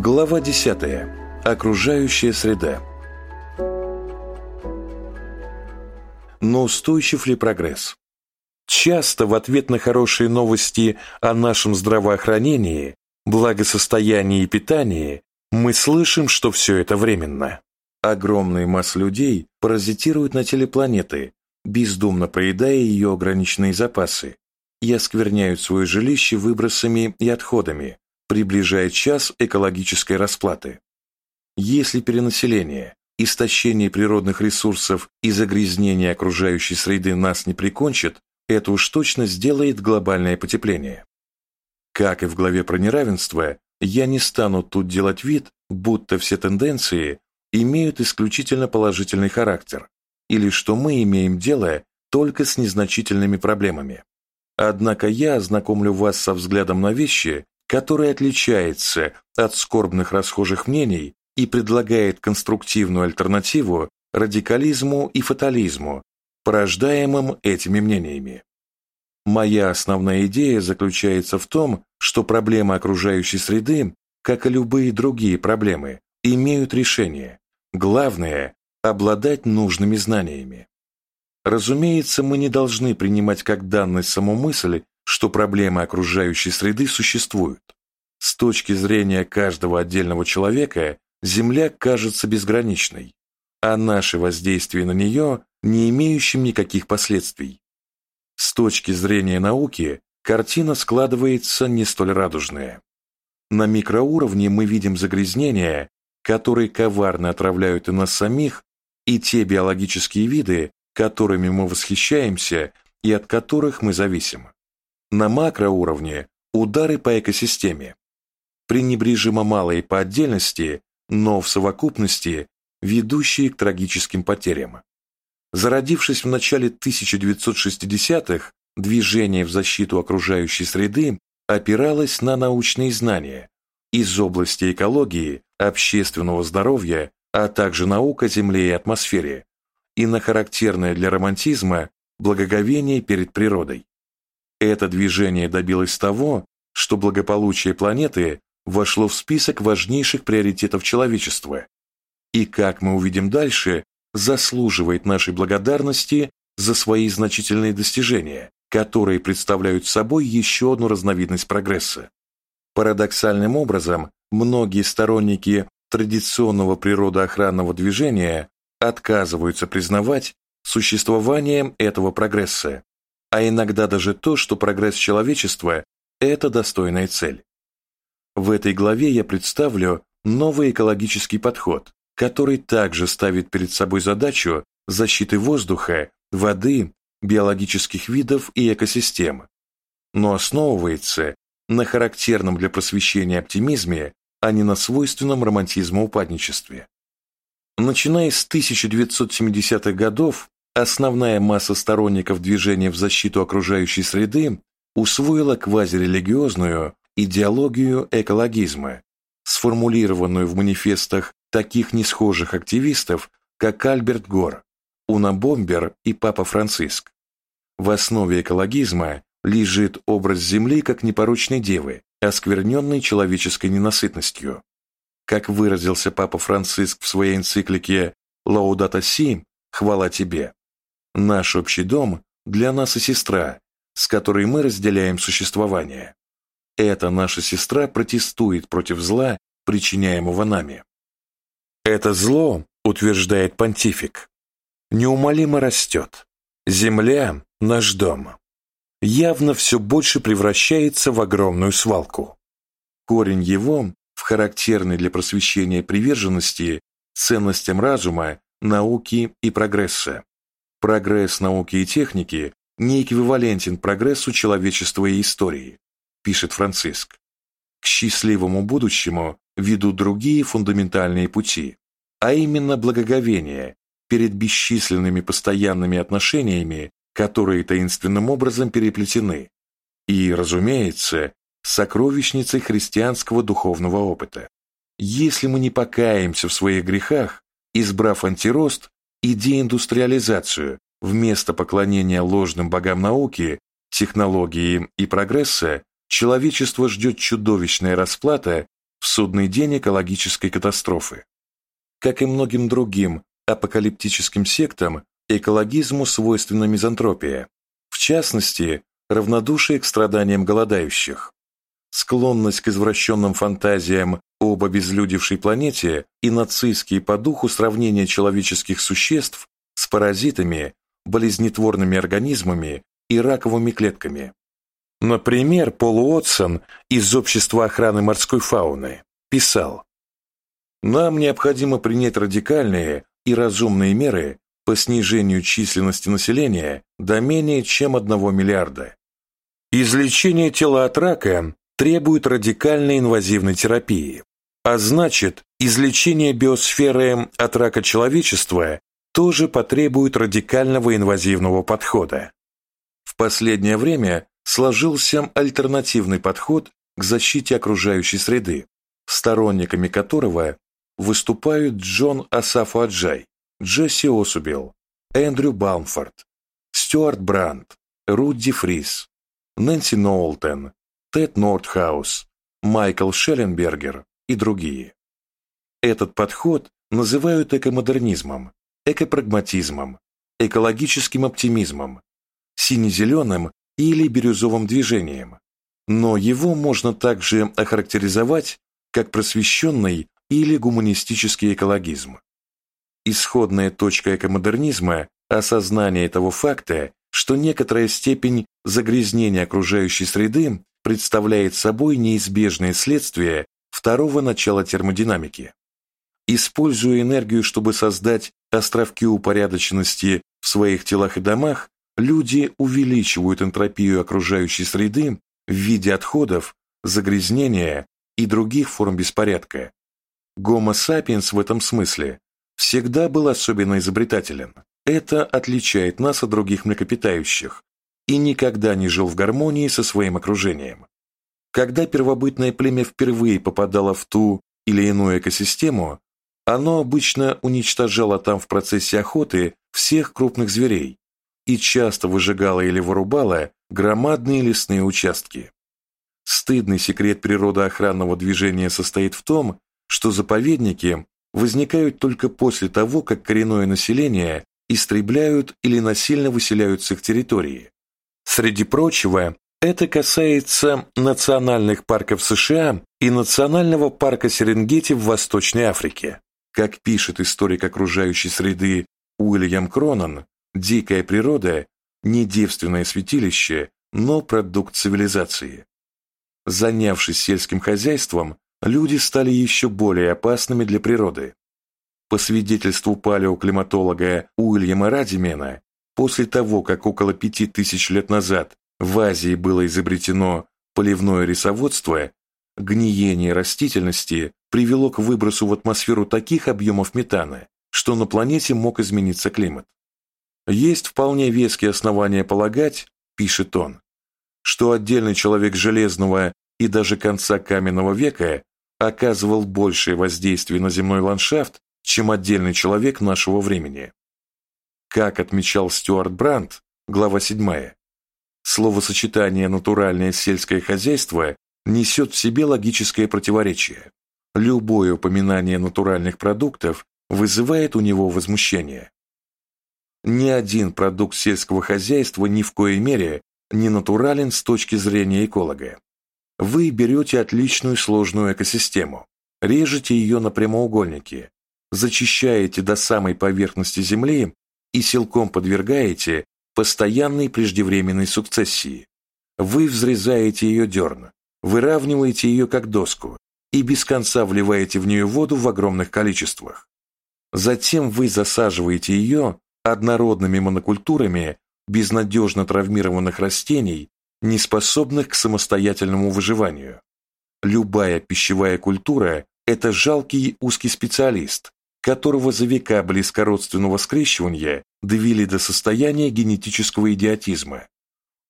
Глава 10. Окружающая среда. Но устойчив ли прогресс? Часто в ответ на хорошие новости о нашем здравоохранении, благосостоянии и питании мы слышим, что все это временно. Огромные массы людей паразитируют на теле планеты, бездумно поедая ее ограниченные запасы, и оскверняют свое жилище выбросами и отходами, приближая час экологической расплаты. Если перенаселение, истощение природных ресурсов и загрязнение окружающей среды нас не прикончат, это уж точно сделает глобальное потепление. Как и в главе про неравенство, я не стану тут делать вид, будто все тенденции имеют исключительно положительный характер, или что мы имеем дело только с незначительными проблемами. Однако я ознакомлю вас со взглядом на вещи, который отличается от скорбных расхожих мнений и предлагает конструктивную альтернативу радикализму и фатализму, порождаемым этими мнениями. Моя основная идея заключается в том, что проблемы окружающей среды, как и любые другие проблемы, имеют решение. Главное – обладать нужными знаниями. Разумеется, мы не должны принимать как данность саму мысль, что проблемы окружающей среды существуют. С точки зрения каждого отдельного человека Земля кажется безграничной, а наше воздействие на нее не имеющим никаких последствий. С точки зрения науки картина складывается не столь радужная. На микроуровне мы видим загрязнения, которые коварно отравляют и нас самих, и те биологические виды, которыми мы восхищаемся и от которых мы зависим. На макроуровне удары по экосистеме. Пренебрежимо малые по отдельности, но в совокупности ведущие к трагическим потерям. Зародившись в начале 1960-х, движение в защиту окружающей среды опиралось на научные знания из области экологии, общественного здоровья, а также наук о Земле и атмосфере, и на характерное для романтизма благоговение перед природой. Это движение добилось того, что благополучие планеты вошло в список важнейших приоритетов человечества и, как мы увидим дальше, заслуживает нашей благодарности за свои значительные достижения, которые представляют собой еще одну разновидность прогресса. Парадоксальным образом, многие сторонники традиционного природоохранного движения отказываются признавать существование этого прогресса, а иногда даже то, что прогресс человечества – это достойная цель. В этой главе я представлю новый экологический подход, который также ставит перед собой задачу защиты воздуха, воды, биологических видов и экосистем, но основывается на характерном для просвещения оптимизме, а не на свойственном романтизму-упадничестве. Начиная с 1970-х годов, основная масса сторонников движения в защиту окружающей среды усвоила квазирелигиозную идеологию экологизма, сформулированную в манифестах таких несхожих активистов, как Альберт Гор, Уна Бомбер и Папа Франциск. В основе экологизма лежит образ Земли как непорочной девы, оскверненной человеческой ненасытностью. Как выразился Папа Франциск в своей энциклике «Лаудата Си» «Хвала тебе», наш общий дом для нас и сестра, с которой мы разделяем существование. Эта наша сестра протестует против зла, причиняемого нами. Это зло, утверждает понтифик, неумолимо растет. Земля – наш дом. Явно все больше превращается в огромную свалку. Корень его в характерной для просвещения приверженности ценностям разума, науки и прогресса. Прогресс науки и техники не эквивалентен прогрессу человечества и истории, пишет Франциск. К счастливому будущему ведут другие фундаментальные пути, а именно благоговение перед бесчисленными постоянными отношениями, которые таинственным образом переплетены, и, разумеется, сокровищницей христианского духовного опыта. Если мы не покаемся в своих грехах, избрав антирост и деиндустриализацию вместо поклонения ложным богам науки, технологии и прогресса, человечество ждет чудовищная расплата в судный день экологической катастрофы. Как и многим другим апокалиптическим сектам, экологизму свойственна мизантропия, в частности, равнодушие к страданиям голодающих. Склонность к извращенным фантазиям об обезлюдевшей планете и нацистские по духу сравнения человеческих существ с паразитами, болезнетворными организмами и раковыми клетками. Например, Пол Уотсон из Общества охраны морской фауны писал «Нам необходимо принять радикальные и разумные меры по снижению численности населения до менее чем 1 миллиарда. Излечение тела от рака требует радикальной инвазивной терапии, а значит, излечение биосферы от рака человечества тоже потребует радикального инвазивного подхода. В последнее время сложился альтернативный подход к защите окружающей среды, сторонниками которого выступают Джон Асафу-Аджай, Джесси Осубил, Эндрю Бамфорд, Стюарт Брандт, Рудди Фрис, Нэнси Ноултен, Тед Нортхаус, Майкл Шелленбергер и другие. Этот подход называют экомодернизмом, экопрагматизмом, экологическим оптимизмом, сине-зеленым или бирюзовым движением, но его можно также охарактеризовать как просвещенный или гуманистический экологизм. Исходная точка экомодернизма – осознание того факта, что некоторая степень загрязнения окружающей среды представляет собой неизбежное следствие второго начала термодинамики. Используя энергию, чтобы создать островки упорядоченности в своих телах и домах, люди увеличивают энтропию окружающей среды в виде отходов, загрязнения и других форм беспорядка. Гомо сапиенс в этом смысле всегда был особенно изобретателен. Это отличает нас от других млекопитающих и никогда не жил в гармонии со своим окружением. Когда первобытное племя впервые попадало в ту или иную экосистему, оно обычно уничтожало там в процессе охоты всех крупных зверей, и часто выжигала или вырубала громадные лесные участки. Стыдный секрет природоохранного движения состоит в том, что заповедники возникают только после того, как коренное население истребляют или насильно выселяют с их территории. Среди прочего, это касается национальных парков США и национального парка Серенгети в Восточной Африке. Как пишет историк окружающей среды Уильям Кронан, Дикая природа – не девственное святилище, но продукт цивилизации. Занявшись сельским хозяйством, люди стали еще более опасными для природы. По свидетельству палеоклиматолога Уильяма Радимена, после того, как около пяти тысяч лет назад в Азии было изобретено поливное рисоводство, гниение растительности привело к выбросу в атмосферу таких объемов метана, что на планете мог измениться климат. Есть вполне веские основания полагать, пишет он, что отдельный человек Железного и даже конца каменного века оказывал большее воздействие на земной ландшафт, чем отдельный человек нашего времени. Как отмечал Стюарт Брандт, глава 7, словосочетание «натуральное сельское хозяйство» несет в себе логическое противоречие. Любое упоминание натуральных продуктов вызывает у него возмущение. Ни один продукт сельского хозяйства ни в коей мере не натурален с точки зрения эколога. Вы берете отличную сложную экосистему, режете ее на прямоугольники, зачищаете до самой поверхности Земли и силком подвергаете постоянной преждевременной сукцессии. Вы взрезаете ее дерн, выравниваете ее как доску и без конца вливаете в нее воду в огромных количествах. Затем вы засаживаете ее однородными монокультурами безнадежно травмированных растений, не способных к самостоятельному выживанию. Любая пищевая культура – это жалкий узкий специалист, которого за века близкородственного скрещивания довели до состояния генетического идиотизма.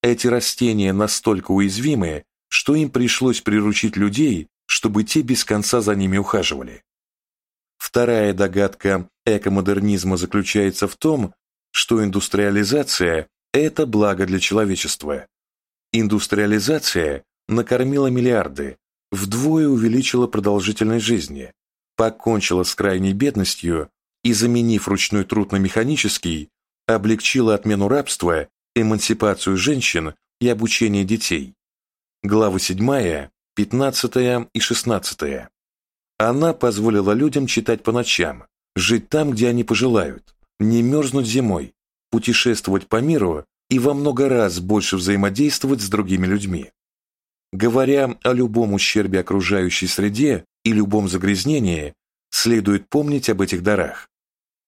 Эти растения настолько уязвимы, что им пришлось приручить людей, чтобы те без конца за ними ухаживали. Вторая догадка экомодернизма заключается в том, что индустриализация – это благо для человечества. Индустриализация накормила миллиарды, вдвое увеличила продолжительность жизни, покончила с крайней бедностью и, заменив ручной труд на механический, облегчила отмену рабства, эмансипацию женщин и обучение детей. Главы 7, 15 и 16. Она позволила людям читать по ночам, жить там, где они пожелают, не мерзнуть зимой, путешествовать по миру и во много раз больше взаимодействовать с другими людьми. Говоря о любом ущербе окружающей среде и любом загрязнении, следует помнить об этих дарах.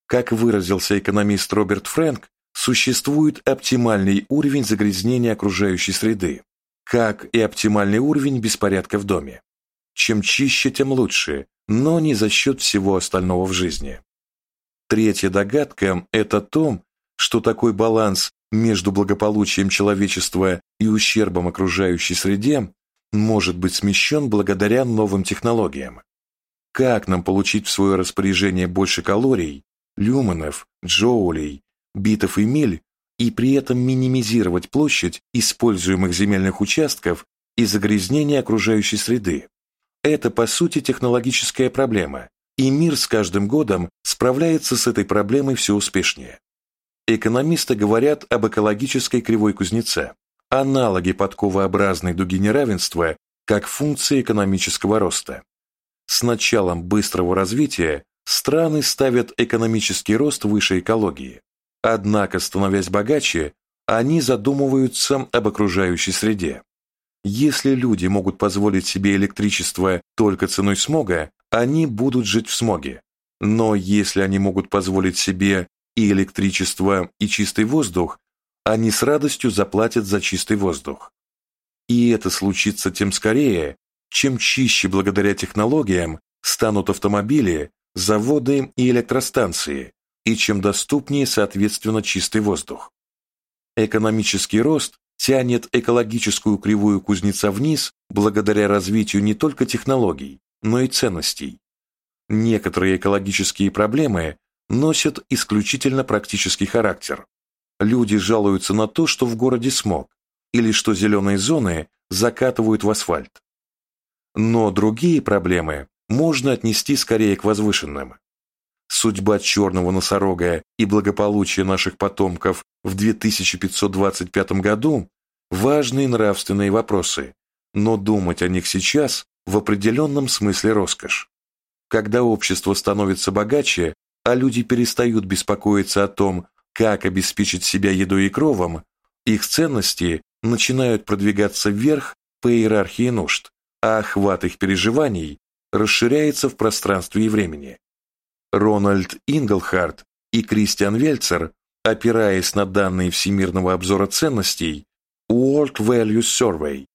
Как выразился экономист Роберт Фрэнк, существует оптимальный уровень загрязнения окружающей среды, как и оптимальный уровень беспорядка в доме. Чем чище, тем лучше, но не за счет всего остального в жизни. Третья догадка – это то, что такой баланс между благополучием человечества и ущербом окружающей среде может быть смещен благодаря новым технологиям. Как нам получить в свое распоряжение больше калорий, люменов, джоулей, битов и миль, и при этом минимизировать площадь используемых земельных участков и загрязнение окружающей среды? Это, по сути, технологическая проблема, и мир с каждым годом справляется с этой проблемой все успешнее. Экономисты говорят об экологической кривой кузнеца, аналоге подковообразной дуги неравенства как функции экономического роста. С началом быстрого развития страны ставят экономический рост выше экологии. Однако, становясь богаче, они задумываются об окружающей среде. Если люди могут позволить себе электричество только ценой смога, они будут жить в смоге. Но если они могут позволить себе и электричество, и чистый воздух, они с радостью заплатят за чистый воздух. И это случится тем скорее, чем чище благодаря технологиям станут автомобили, заводы и электростанции, и чем доступнее, соответственно, чистый воздух. Экономический рост тянет экологическую кривую кузнеца вниз благодаря развитию не только технологий, но и ценностей. Некоторые экологические проблемы носят исключительно практический характер. Люди жалуются на то, что в городе смог, или что зеленые зоны закатывают в асфальт. Но другие проблемы можно отнести скорее к возвышенным. Судьба черного носорога и благополучие наших потомков в 2525 году – важные нравственные вопросы, но думать о них сейчас в определенном смысле роскошь. Когда общество становится богаче, а люди перестают беспокоиться о том, как обеспечить себя едой и кровом, их ценности начинают продвигаться вверх по иерархии нужд, а охват их переживаний расширяется в пространстве и времени. Рональд Инглхарт и Кристиан Вельцер, опираясь на данные Всемирного обзора ценностей World Values Survey,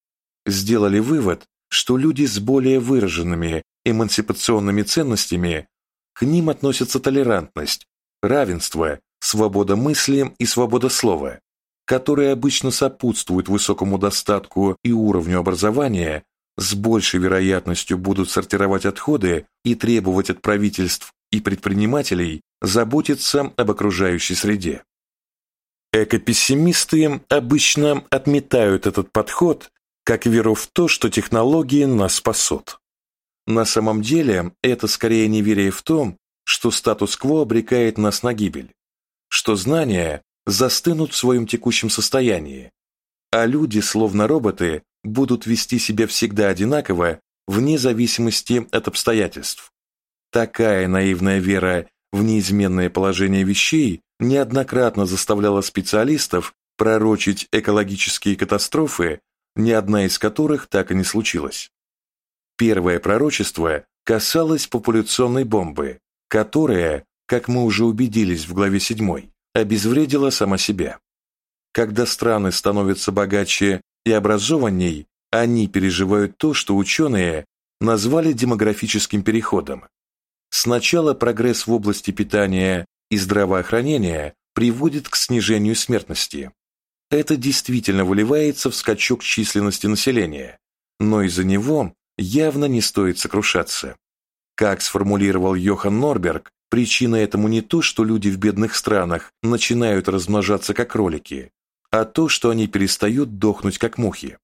сделали вывод, что люди с более выраженными эмансипационными ценностями к ним относятся толерантность, равенство, свобода мысли и свобода слова, которые обычно сопутствуют высокому достатку и уровню образования, с большей вероятностью будут сортировать отходы и требовать от правительств и предпринимателей заботиться об окружающей среде. Экопессимисты обычно отметают этот подход как веру в то, что технологии нас спасут. На самом деле, это скорее неверие в том, что статус-кво обрекает нас на гибель, что знания застынут в своем текущем состоянии, а люди, словно роботы, будут вести себя всегда одинаково вне зависимости от обстоятельств. Такая наивная вера в неизменное положение вещей неоднократно заставляла специалистов пророчить экологические катастрофы, ни одна из которых так и не случилась. Первое пророчество касалось популяционной бомбы, которая, как мы уже убедились в главе 7, обезвредила сама себя. Когда страны становятся богаче и образованней, они переживают то, что ученые назвали демографическим переходом. Сначала прогресс в области питания и здравоохранения приводит к снижению смертности. Это действительно выливается в скачок численности населения, но из-за него явно не стоит сокрушаться. Как сформулировал Йохан Норберг, причина этому не то, что люди в бедных странах начинают размножаться как кролики, а то, что они перестают дохнуть как мухи.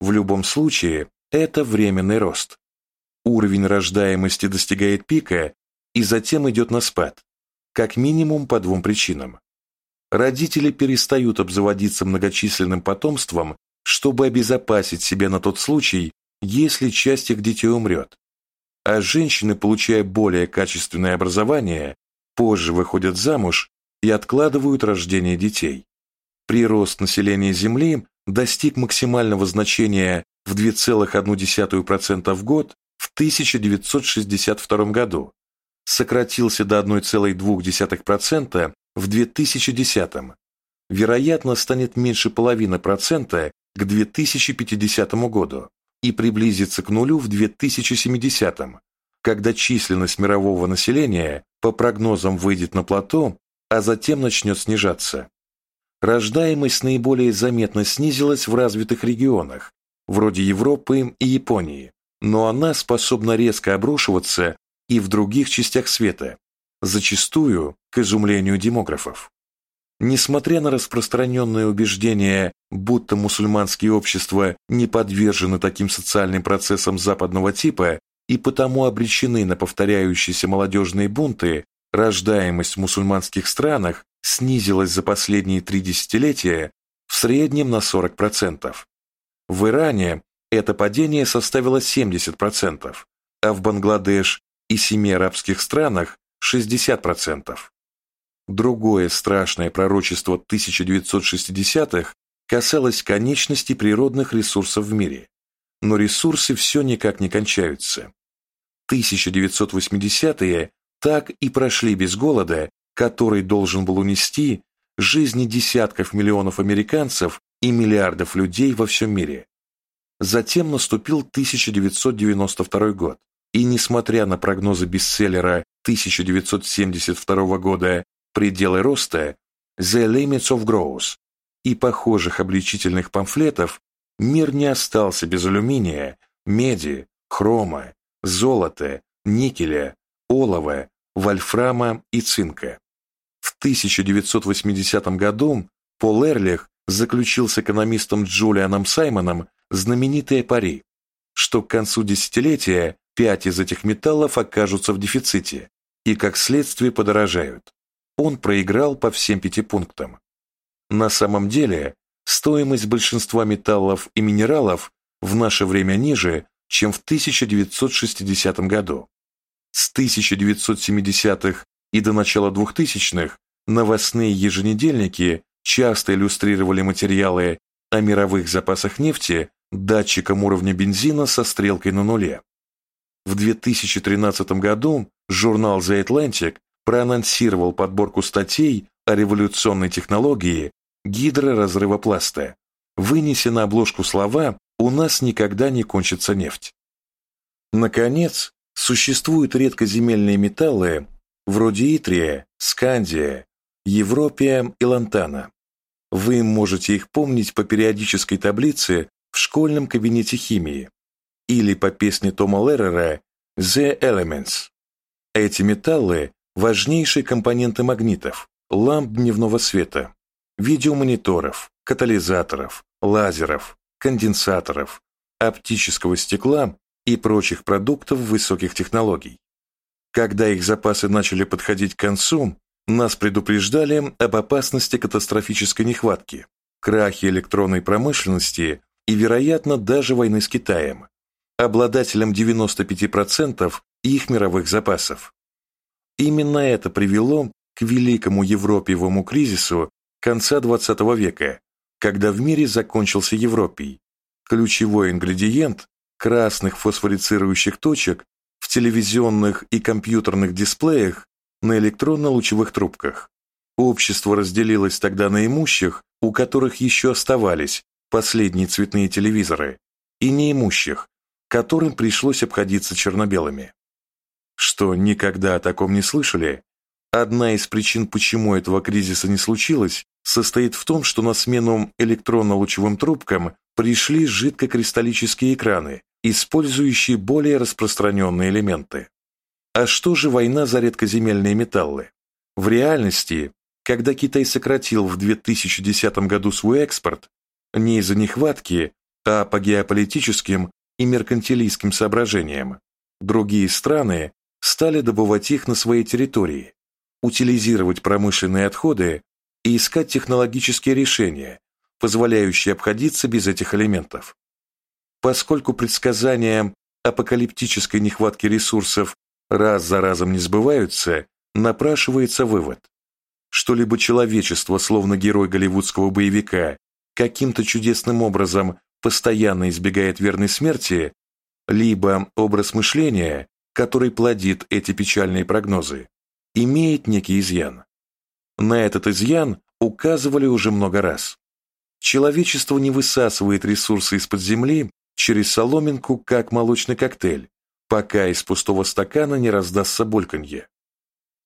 В любом случае, это временный рост. Уровень рождаемости достигает пика и затем идет на спад, как минимум по двум причинам. Родители перестают обзаводиться многочисленным потомством, чтобы обезопасить себя на тот случай, если часть их детей умрет. А женщины, получая более качественное образование, позже выходят замуж и откладывают рождение детей. Прирост населения Земли достиг максимального значения в 2,1% в год в 1962 году, сократился до 1,2% в 2010, вероятно, станет меньше половины процента к 2050 году и приблизится к нулю в 2070, когда численность мирового населения по прогнозам выйдет на плато, а затем начнет снижаться. Рождаемость наиболее заметно снизилась в развитых регионах, вроде Европы и Японии, но она способна резко обрушиваться и в других частях света, зачастую к изумлению демографов. Несмотря на распространенное убеждение, будто мусульманские общества не подвержены таким социальным процессам западного типа и потому обречены на повторяющиеся молодежные бунты, рождаемость в мусульманских странах снизилась за последние три десятилетия в среднем на 40%. В Иране это падение составило 70%, а в Бангладеш и семи арабских странах 60%. Другое страшное пророчество 1960-х касалось конечности природных ресурсов в мире. Но ресурсы все никак не кончаются. 1980-е так и прошли без голода, который должен был унести жизни десятков миллионов американцев и миллиардов людей во всем мире. Затем наступил 1992 год, и несмотря на прогнозы бестселлера 1972 года «Пределы роста» «The Limits of Growth» и похожих обличительных памфлетов, мир не остался без алюминия, меди, хрома, золота, никеля, олова, вольфрама и цинка. В 1980 году Пол Эрлих заключил с экономистом Джулианом Саймоном знаменитое пари, что к концу десятилетия пять из этих металлов окажутся в дефиците и, как следствие, подорожают. Он проиграл по всем пяти пунктам. На самом деле, стоимость большинства металлов и минералов в наше время ниже, чем в 1960 году. С 1970-х и до начала 2000-х новостные еженедельники часто иллюстрировали материалы о мировых запасах нефти датчиком уровня бензина со стрелкой на нуле. В 2013 году журнал The Atlantic проанонсировал подборку статей о революционной технологии гидроразрыва пласта, вынеся на обложку слова «У нас никогда не кончится нефть». Наконец, существуют редкоземельные металлы вроде итрия, скандия, европия и лантана. Вы можете их помнить по периодической таблице в школьном кабинете химии или по песне Тома Леррера «The Elements». Эти металлы – важнейшие компоненты магнитов, ламп дневного света, видеомониторов, катализаторов, лазеров, конденсаторов, оптического стекла и прочих продуктов высоких технологий. Когда их запасы начали подходить к концу, нас предупреждали об опасности катастрофической нехватки, крахе электронной промышленности и, вероятно, даже войны с Китаем, обладателем 95% их мировых запасов. Именно это привело к великому европевому кризису конца XX века, когда в мире закончился Европий. Ключевой ингредиент красных фосфорицирующих точек в телевизионных и компьютерных дисплеях на электронно-лучевых трубках. Общество разделилось тогда на имущих, у которых еще оставались последние цветные телевизоры, и неимущих, которым пришлось обходиться черно-белыми. Что, никогда о таком не слышали? Одна из причин, почему этого кризиса не случилось, состоит в том, что на смену электронно-лучевым трубкам пришли жидкокристаллические экраны, использующие более распространенные элементы. А что же война за редкоземельные металлы? В реальности, когда Китай сократил в 2010 году свой экспорт, не из-за нехватки, а по геополитическим и меркантилистским соображениям, другие страны стали добывать их на своей территории, утилизировать промышленные отходы и искать технологические решения, позволяющие обходиться без этих элементов. Поскольку предсказания апокалиптической нехватки ресурсов раз за разом не сбываются, напрашивается вывод, что либо человечество, словно герой голливудского боевика, каким-то чудесным образом постоянно избегает верной смерти, либо образ мышления, который плодит эти печальные прогнозы, имеет некий изъян. На этот изъян указывали уже много раз. Человечество не высасывает ресурсы из-под земли через соломинку, как молочный коктейль, пока из пустого стакана не раздастся бульканье.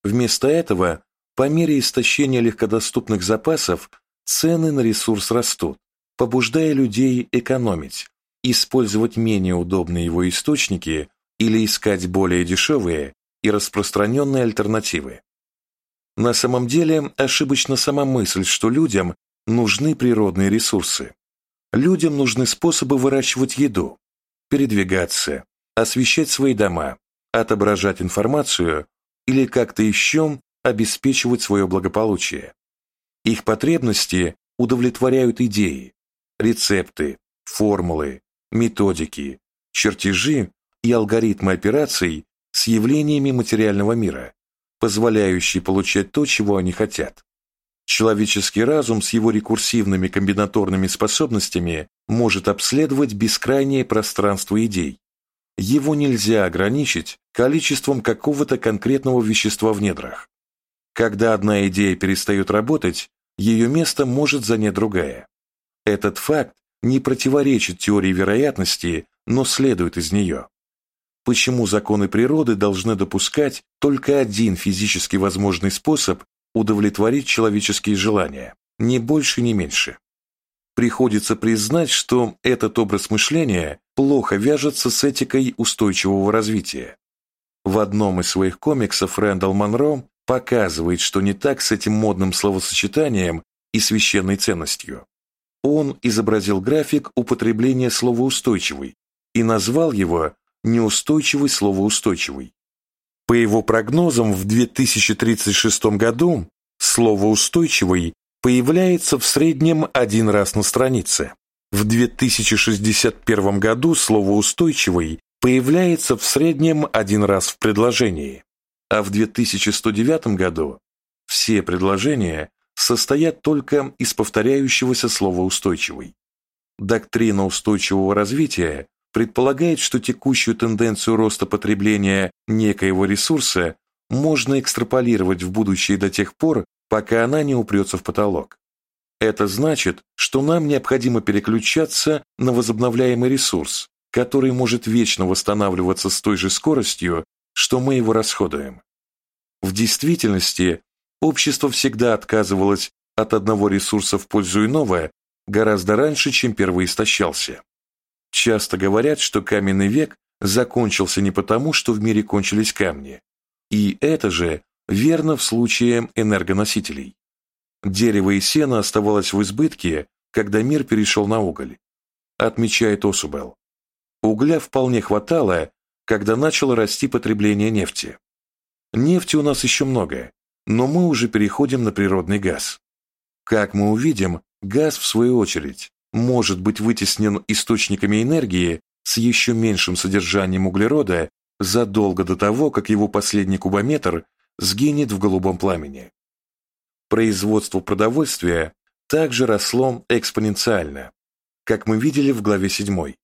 Вместо этого, по мере истощения легкодоступных запасов, цены на ресурс растут, побуждая людей экономить, использовать менее удобные его источники или искать более дешевые и распространенные альтернативы. На самом деле ошибочна сама мысль, что людям нужны природные ресурсы. Людям нужны способы выращивать еду, передвигаться, освещать свои дома, отображать информацию или как-то еще обеспечивать свое благополучие. Их потребности удовлетворяют идеи, рецепты, формулы, методики, чертежи и алгоритмы операций с явлениями материального мира, позволяющие получать то, чего они хотят. Человеческий разум с его рекурсивными комбинаторными способностями может обследовать бескрайнее пространство идей. Его нельзя ограничить количеством какого-то конкретного вещества в недрах. Когда одна идея перестает работать, ее место может занять другая. Этот факт не противоречит теории вероятности, но следует из нее. Почему законы природы должны допускать только один физически возможный способ удовлетворить человеческие желания, ни больше, ни меньше? Приходится признать, что этот образ мышления плохо вяжется с этикой устойчивого развития. В одном из своих комиксов Рэндалл Монро показывает, что не так с этим модным словосочетанием и священной ценностью. Он изобразил график употребления слова «устойчивый» и назвал его «неустойчивый словоустойчивый». По его прогнозам, в 2036 году слово «устойчивый» появляется в среднем один раз на странице. В 2061 году слово «устойчивый» появляется в среднем один раз в предложении, а в 2109 году все предложения состоят только из повторяющегося слова «устойчивый». Доктрина устойчивого развития предполагает, что текущую тенденцию роста потребления некоего ресурса можно экстраполировать в будущее до тех пор, пока она не упрется в потолок. Это значит, что нам необходимо переключаться на возобновляемый ресурс, который может вечно восстанавливаться с той же скоростью, что мы его расходуем. В действительности, общество всегда отказывалось от одного ресурса в пользу иного гораздо раньше, чем первый истощался. Часто говорят, что каменный век закончился не потому, что в мире кончились камни. И это же верно в случае энергоносителей. Дерево и сено оставалось в избытке, когда мир перешел на уголь, отмечает Осубел. Угля вполне хватало, когда начало расти потребление нефти. Нефти у нас еще много, но мы уже переходим на природный газ. Как мы увидим, газ, в свою очередь, может быть вытеснен источниками энергии с еще меньшим содержанием углерода задолго до того, как его последний кубометр сгинет в голубом пламени. Производство продовольствия также росло экспоненциально, как мы видели в главе 7,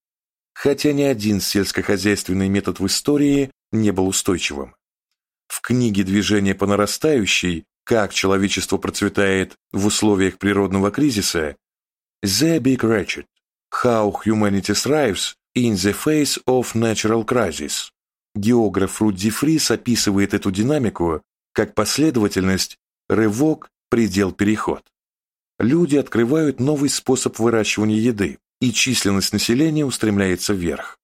хотя ни один сельскохозяйственный метод в истории не был устойчивым. В книге «Движение по нарастающей. Как человечество процветает в условиях природного кризиса» The Big Ratchet How Humanity Thrives in the Face of Natural Crisis географ Рудди Фрис описывает эту динамику как последовательность рывок, предел, переход. Люди открывают новый способ выращивания еды, и численность населения устремляется вверх.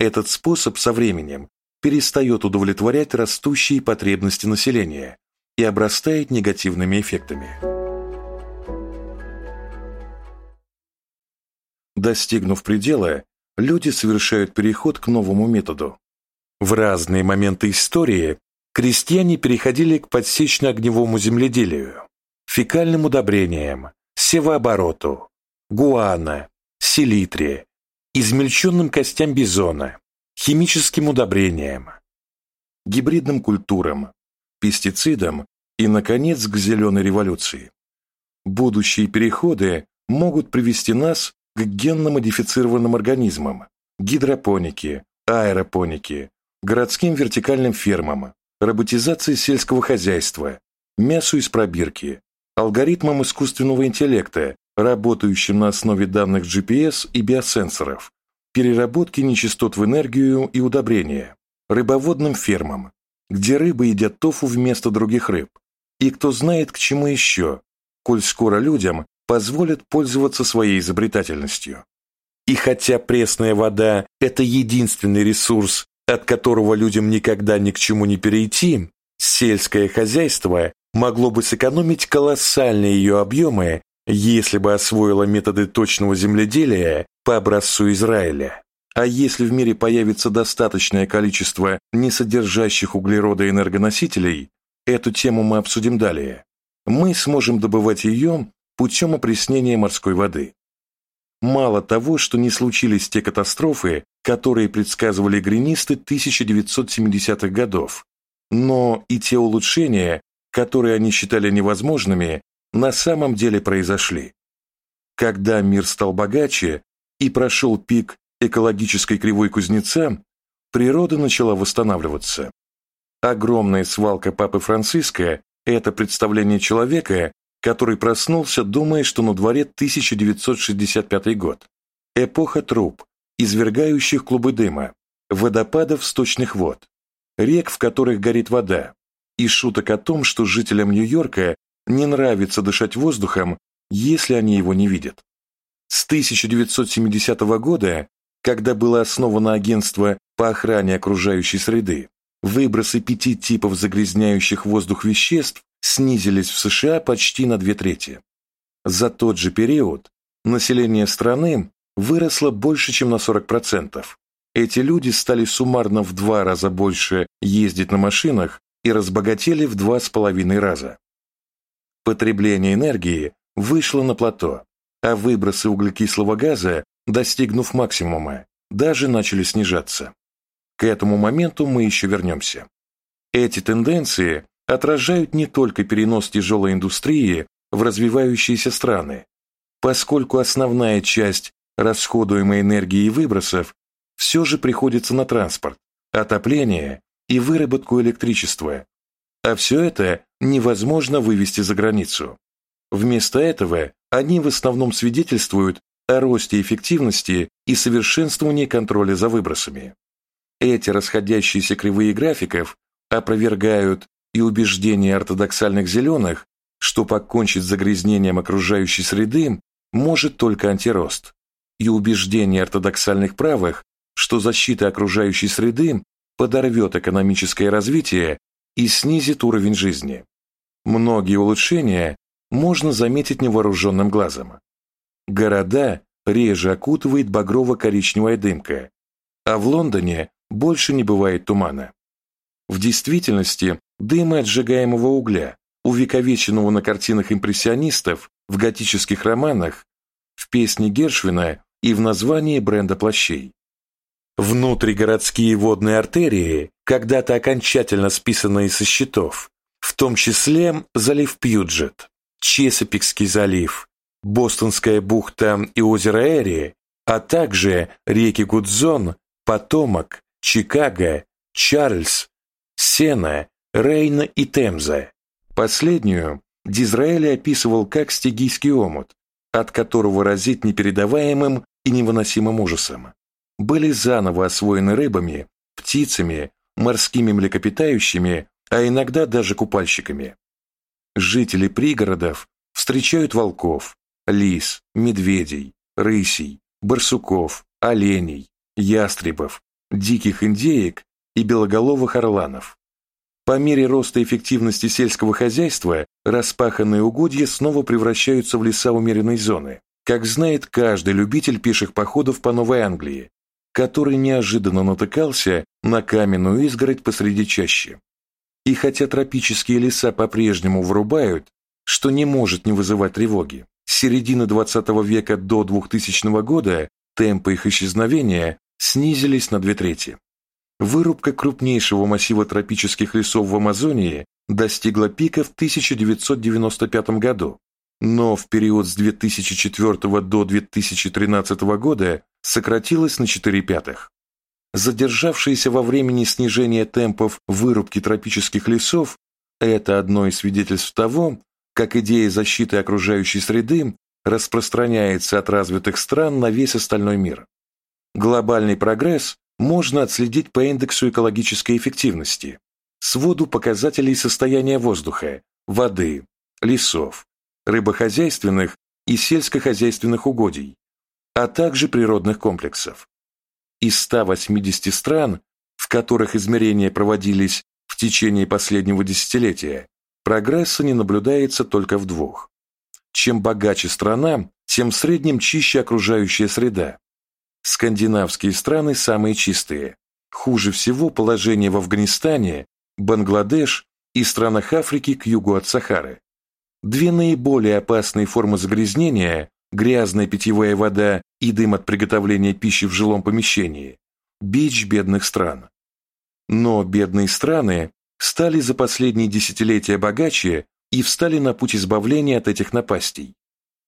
Этот способ со временем перестает удовлетворять растущие потребности населения и обрастает негативными эффектами. Достигнув предела, люди совершают переход к новому методу. В разные моменты истории крестьяне переходили к подсечно-огневому земледелию, фекальным удобрениям, севообороту, гуана, селитре, измельченным костям бизона, химическим удобрениям, гибридным культурам, пестицидам и, наконец, к зеленой революции. Будущие переходы могут привести нас к генно-модифицированным организмам, гидропонике, аэропонике, городским вертикальным фермам, роботизации сельского хозяйства, мясу из пробирки, алгоритмам искусственного интеллекта, работающим на основе данных GPS и биосенсоров, переработки нечистот в энергию и удобрения, рыбоводным фермам, где рыбы едят тофу вместо других рыб, и кто знает к чему еще, коль скоро людям позволят пользоваться своей изобретательностью. И хотя пресная вода – это единственный ресурс, от которого людям никогда ни к чему не перейти, сельское хозяйство могло бы сэкономить колоссальные ее объемы, если бы освоило методы точного земледелия по образцу Израиля. А если в мире появится достаточное количество несодержащих углерода энергоносителей, эту тему мы обсудим далее, мы сможем добывать ее путем опреснения морской воды. Мало того, что не случились те катастрофы, которые предсказывали гринисты 1970-х годов, но и те улучшения, которые они считали невозможными, на самом деле произошли. Когда мир стал богаче и прошел пик экологической кривой кузнеца, природа начала восстанавливаться. Огромная свалка Папы Франциска – это представление человека, который проснулся, думая, что на дворе 1965 год. Эпоха труб, извергающих клубы дыма, водопадов сточных вод, рек, в которых горит вода, и шуток о том, что жителям Нью-Йорка не нравится дышать воздухом, если они его не видят. С 1970 года, когда было основано агентство по охране окружающей среды, выбросы пяти типов загрязняющих воздух веществ снизились в США почти на две трети. За тот же период население страны выросло больше, чем на 40%. Эти люди стали суммарно в два раза больше ездить на машинах и разбогатели в два с половиной раза. Потребление энергии вышло на плато, а выбросы углекислого газа, достигнув максимума, даже начали снижаться. К этому моменту мы еще вернемся. Эти тенденции отражают не только перенос тяжелой индустрии в развивающиеся страны, поскольку основная часть расходуемой энергии и выбросов все же приходится на транспорт, отопление и выработку электричества, а все это невозможно вывести за границу. Вместо этого они в основном свидетельствуют о росте эффективности и совершенствовании контроля за выбросами. Эти расходящиеся кривые графиков опровергают и убеждение ортодоксальных зеленых, что покончить с загрязнением окружающей среды может только антирост, и убеждение ортодоксальных правых, что защита окружающей среды подорвет экономическое развитие и снизит уровень жизни. Многие улучшения можно заметить невооруженным глазом. Города реже окутывает багрово-коричневая дымка, а в Лондоне больше не бывает тумана. В действительности дыма от сжигаемого угля, увековеченного на картинах импрессионистов, в готических романах, в песне Гершвина и в названии бренда плащей. Внутригородские водные артерии, когда-то окончательно списанные со счетов, в том числе залив Пьюджет, Чесопикский залив, Бостонская бухта и озеро Эри, а также реки Гудзон, Потомок, Чикаго, Чарльз, Сена, Рейна и Темза. Последнюю Дизраэль описывал как стигийский омут, от которого разит непередаваемым и невыносимым ужасом. Были заново освоены рыбами, птицами, морскими млекопитающими, а иногда даже купальщиками. Жители пригородов встречают волков, лис, медведей, рысей, барсуков, оленей, ястребов, диких индеек и белоголовых орланов. По мере роста эффективности сельского хозяйства распаханные угодья снова превращаются в леса умеренной зоны, как знает каждый любитель пеших походов по Новой Англии, который неожиданно натыкался на каменную изгородь посреди чащи. И хотя тропические леса по-прежнему врубают, что не может не вызывать тревоги, с середины 20 века до 2000 года темпы их исчезновения снизились на две трети. Вырубка крупнейшего массива тропических лесов в Амазонии достигла пика в 1995 году, но в период с 2004 до 2013 года сократилась на 4 пятых. Задержавшееся во времени снижение темпов вырубки тропических лесов – это одно из свидетельств того, как идея защиты окружающей среды распространяется от развитых стран на весь остальной мир. Глобальный прогресс можно отследить по индексу экологической эффективности, своду показателей состояния воздуха, воды, лесов, рыбохозяйственных и сельскохозяйственных угодий, а также природных комплексов. Из 180 стран, в которых измерения проводились в течение последнего десятилетия, прогресса не наблюдается только в двух. Чем богаче страна, тем в среднем чище окружающая среда. Скандинавские страны самые чистые. Хуже всего положение в Афганистане, Бангладеш и странах Африки к югу от Сахары. Две наиболее опасные формы загрязнения – грязная питьевая вода и дым от приготовления пищи в жилом помещении – бич бедных стран. Но бедные страны стали за последние десятилетия богаче и встали на путь избавления от этих напастей.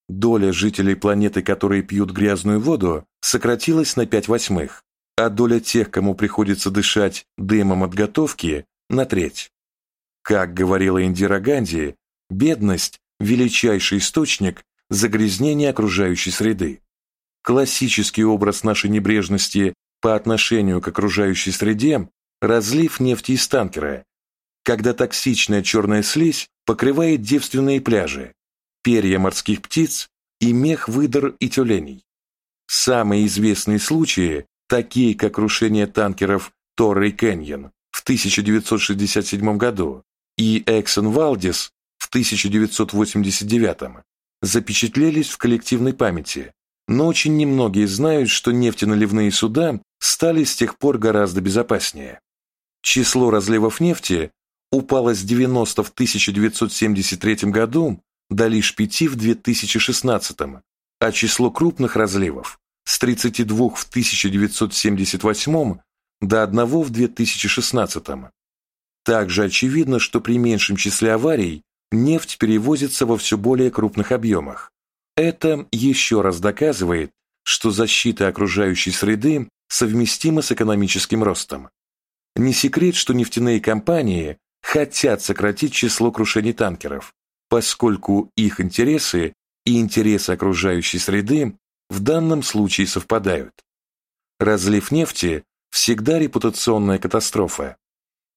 Доля жителей планеты, которые пьют грязную воду, сократилась на 5 восьмых, а доля тех, кому приходится дышать дымом от готовки, на треть. Как говорила Индира Ганди, Бедность – величайший источник загрязнения окружающей среды. Классический образ нашей небрежности по отношению к окружающей среде – разлив нефти из танкера, когда токсичная черная слизь покрывает девственные пляжи, перья морских птиц и мех выдр и тюленей. Самые известные случаи, такие как крушение танкеров Торрей Кэньон в 1967 году и Эксон Валдис 1989 запечатлелись в коллективной памяти, но очень немногие знают, что нефтеналивные суда стали с тех пор гораздо безопаснее. Число разливов нефти упало с 90 в 1973 году до лишь 5 в 2016, а число крупных разливов с 32 в 1978 до 1 в 2016. Также очевидно, что при меньшем числе аварий нефть перевозится во все более крупных объемах. Это еще раз доказывает, что защита окружающей среды совместима с экономическим ростом. Не секрет, что нефтяные компании хотят сократить число крушений танкеров, поскольку их интересы и интересы окружающей среды в данном случае совпадают. Разлив нефти всегда репутационная катастрофа,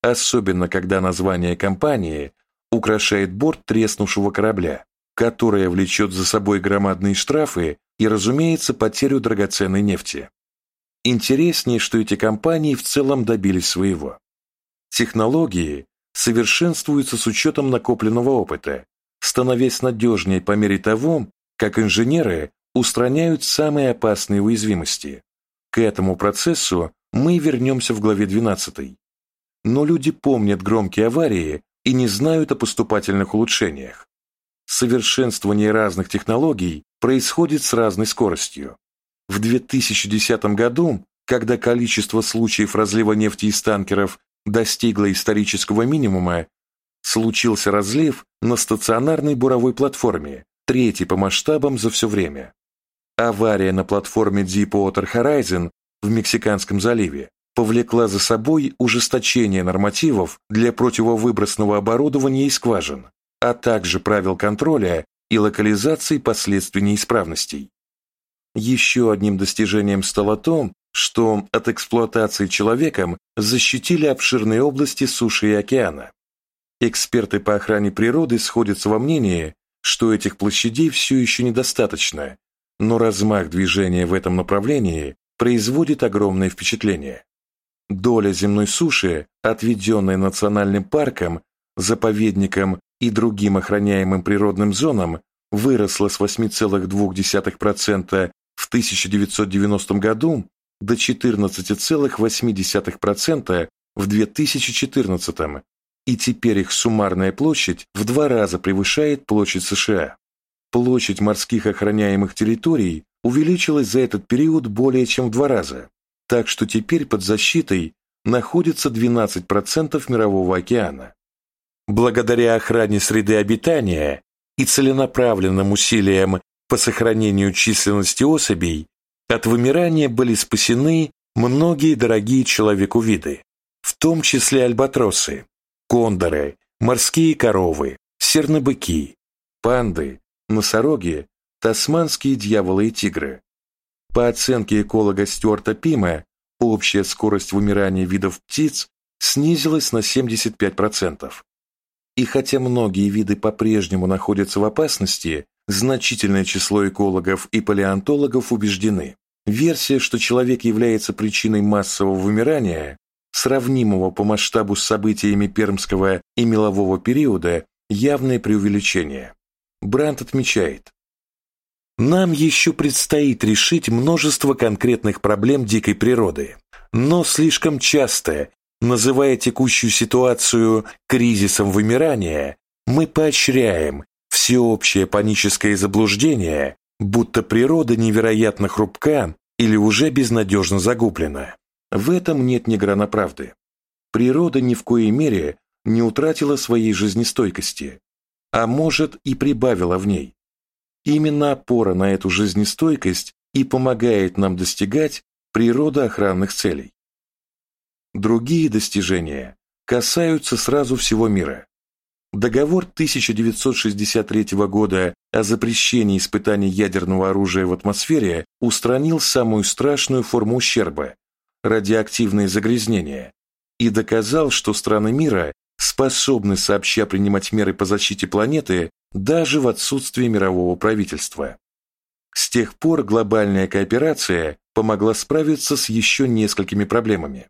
особенно когда название компании украшает борт треснувшего корабля, которое влечет за собой громадные штрафы и, разумеется, потерю драгоценной нефти. Интереснее, что эти компании в целом добились своего. Технологии совершенствуются с учетом накопленного опыта, становясь надежнее по мере того, как инженеры устраняют самые опасные уязвимости. К этому процессу мы вернемся в главе 12. Но люди помнят громкие аварии и не знают о поступательных улучшениях. Совершенствование разных технологий происходит с разной скоростью. В 2010 году, когда количество случаев разлива нефти из танкеров достигло исторического минимума, случился разлив на стационарной буровой платформе, третий по масштабам за все время. Авария на платформе Deepwater Horizon в Мексиканском заливе повлекла за собой ужесточение нормативов для противовыбросного оборудования и скважин, а также правил контроля и локализации последствий неисправностей. Еще одним достижением стало то, что от эксплуатации человеком защитили обширные области суши и океана. Эксперты по охране природы сходятся во мнении, что этих площадей все еще недостаточно, но размах движения в этом направлении производит огромное впечатление. Доля земной суши, отведенная национальным парком, заповедником и другим охраняемым природным зонам, выросла с 8,2% в 1990 году до 14,8% в 2014 и теперь их суммарная площадь в два раза превышает площадь США. Площадь морских охраняемых территорий увеличилась за этот период более чем в два раза, так что теперь под защитой находится 12% мирового океана. Благодаря охране среды обитания и целенаправленным усилиям по сохранению численности особей, от вымирания были спасены многие дорогие человеку виды, в том числе альбатросы, кондоры, морские коровы, сернобыки, панды, носороги, тасманские дьяволы и тигры. По оценке эколога Стюарта Пима, общая скорость вымирания видов птиц снизилась на 75%. И хотя многие виды по-прежнему находятся в опасности, значительное число экологов и палеонтологов убеждены, версия, что человек является причиной массового вымирания, сравнимого по масштабу с событиями пермского и мелового периода, явное преувеличение. Брандт отмечает, нам еще предстоит решить множество конкретных проблем дикой природы, но слишком часто, называя текущую ситуацию кризисом вымирания, мы поощряем всеобщее паническое заблуждение, будто природа невероятно хрупка или уже безнадежно загублена. В этом нет ни грана правды. Природа ни в коей мере не утратила своей жизнестойкости, а может и прибавила в ней. Именно опора на эту жизнестойкость и помогает нам достигать природоохранных целей. Другие достижения касаются сразу всего мира. Договор 1963 года о запрещении испытаний ядерного оружия в атмосфере устранил самую страшную форму ущерба – радиоактивные загрязнения, и доказал, что страны мира способны сообща принимать меры по защите планеты даже в отсутствии мирового правительства. С тех пор глобальная кооперация помогла справиться с еще несколькими проблемами.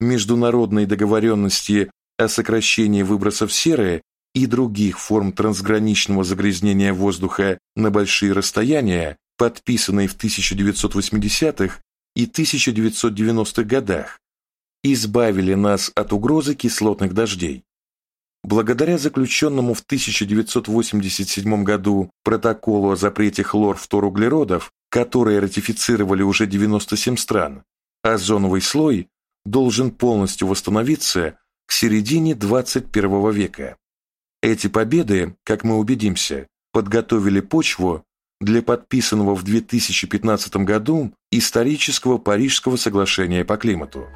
Международные договоренности о сокращении выбросов серы и других форм трансграничного загрязнения воздуха на большие расстояния, подписанные в 1980-х и 1990-х годах, избавили нас от угрозы кислотных дождей, Благодаря заключенному в 1987 году протоколу о запрете хлорфторуглеродов, который ратифицировали уже 97 стран, озоновый слой должен полностью восстановиться к середине 21 века. Эти победы, как мы убедимся, подготовили почву для подписанного в 2015 году исторического Парижского соглашения по климату.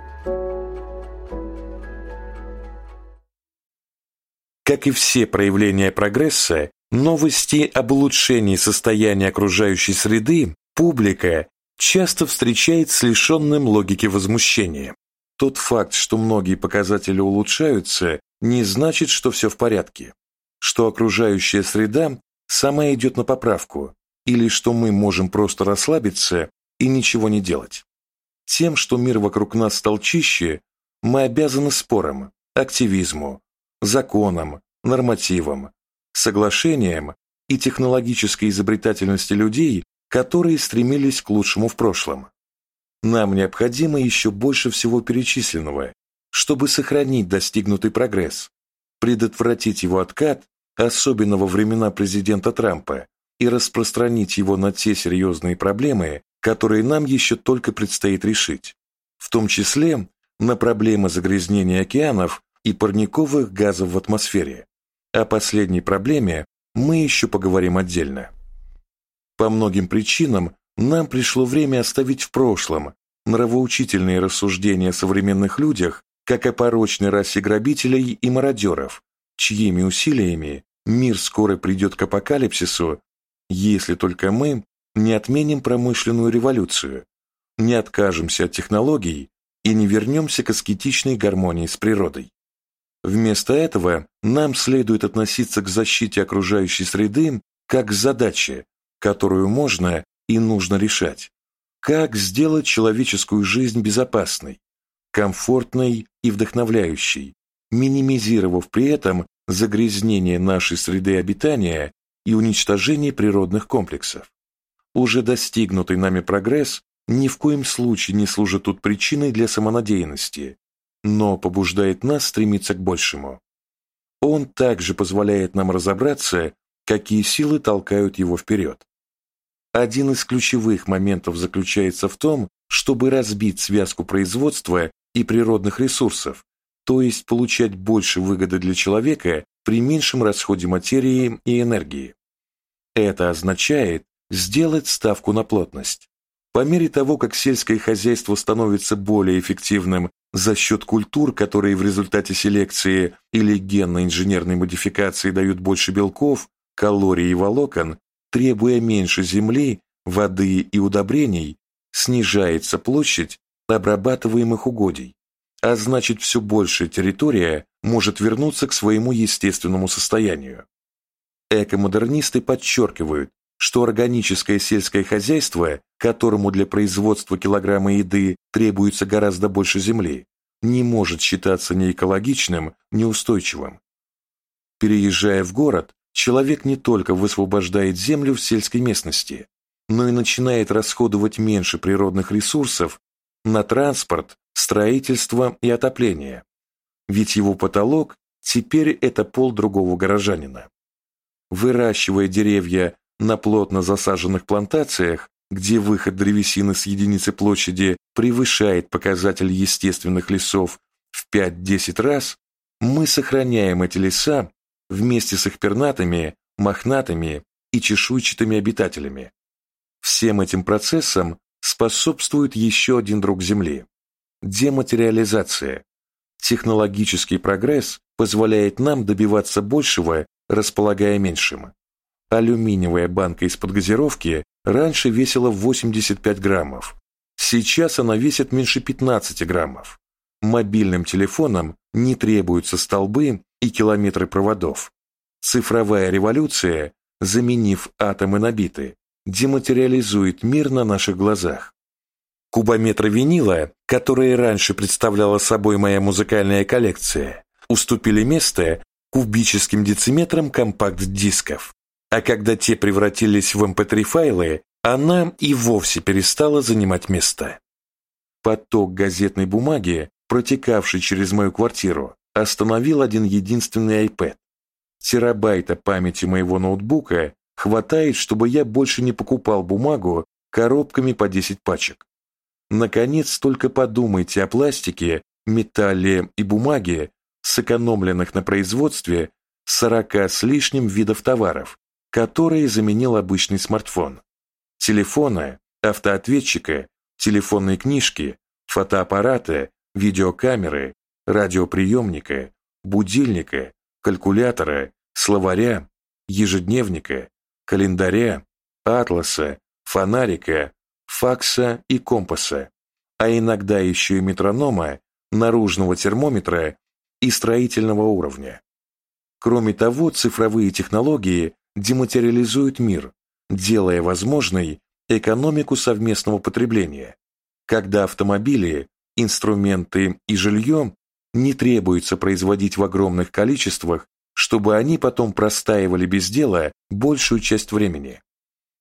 Как и все проявления прогресса, новости об улучшении состояния окружающей среды публика часто встречает с лишенным логики возмущения. Тот факт, что многие показатели улучшаются, не значит, что все в порядке, что окружающая среда сама идет на поправку, или что мы можем просто расслабиться и ничего не делать. Тем, что мир вокруг нас стал чище, мы обязаны спорам, активизму, законам, нормативам, соглашениям и технологической изобретательности людей, которые стремились к лучшему в прошлом. Нам необходимо еще больше всего перечисленного, чтобы сохранить достигнутый прогресс, предотвратить его откат, особенно во времена президента Трампа, и распространить его на те серьезные проблемы, которые нам еще только предстоит решить, в том числе на проблемы загрязнения океанов и парниковых газов в атмосфере. О последней проблеме мы еще поговорим отдельно. По многим причинам нам пришло время оставить в прошлом нравоучительные рассуждения о современных людях как о порочной расе грабителей и мародеров, чьими усилиями мир скоро придет к апокалипсису, если только мы не отменим промышленную революцию, не откажемся от технологий и не вернемся к аскетичной гармонии с природой. Вместо этого нам следует относиться к защите окружающей среды как к задаче, которую можно и нужно решать. Как сделать человеческую жизнь безопасной, комфортной и вдохновляющей, минимизировав при этом загрязнение нашей среды обитания и уничтожение природных комплексов. Уже достигнутый нами прогресс ни в коем случае не служит тут причиной для самонадеянности, но побуждает нас стремиться к большему. Он также позволяет нам разобраться, какие силы толкают его вперед. Один из ключевых моментов заключается в том, чтобы разбить связку производства и природных ресурсов, то есть получать больше выгоды для человека при меньшем расходе материи и энергии. Это означает сделать ставку на плотность. По мере того, как сельское хозяйство становится более эффективным за счет культур, которые в результате селекции или генно-инженерной модификации дают больше белков, калорий и волокон, требуя меньше земли, воды и удобрений, снижается площадь обрабатываемых угодий, а значит все большая территория может вернуться к своему естественному состоянию. Экомодернисты подчеркивают, что органическое сельское хозяйство, которому для производства килограмма еды требуется гораздо больше земли, не может считаться ни экологичным, ни устойчивым. Переезжая в город, человек не только высвобождает землю в сельской местности, но и начинает расходовать меньше природных ресурсов на транспорт, строительство и отопление. Ведь его потолок теперь это пол другого горожанина. Выращивая деревья на плотно засаженных плантациях, где выход древесины с единицы площади превышает показатель естественных лесов в 5-10 раз, мы сохраняем эти леса вместе с их пернатыми, мохнатыми и чешуйчатыми обитателями. Всем этим процессам способствует еще один друг Земли – дематериализация. Технологический прогресс позволяет нам добиваться большего, располагая меньшим. Алюминиевая банка из-под газировки раньше весила 85 граммов. Сейчас она весит меньше 15 граммов. Мобильным телефонам не требуются столбы и километры проводов. Цифровая революция, заменив атомы на биты, дематериализует мир на наших глазах. Кубометры винила, которые раньше представляла собой моя музыкальная коллекция, уступили место кубическим дециметрам компакт-дисков. А когда те превратились в MP3-файлы, эм она и вовсе перестала занимать место. Поток газетной бумаги, протекавший через мою квартиру, остановил один единственный iPad. Терабайта памяти моего ноутбука хватает, чтобы я больше не покупал бумагу коробками по 10 пачек. Наконец, только подумайте о пластике, металле и бумаге, сэкономленных на производстве 40 с лишним видов товаров, которые заменил обычный смартфон. Телефоны, автоответчика, телефонные книжки, фотоаппараты, видеокамеры, радиоприемника, будильника, калькулятора, словаря, ежедневника, календаря, атласа, фонарика, факса и компаса, а иногда еще и метронома, наружного термометра и строительного уровня. Кроме того, цифровые технологии дематериализуют мир, делая возможной экономику совместного потребления, когда автомобили, инструменты и жилье не требуется производить в огромных количествах, чтобы они потом простаивали без дела большую часть времени.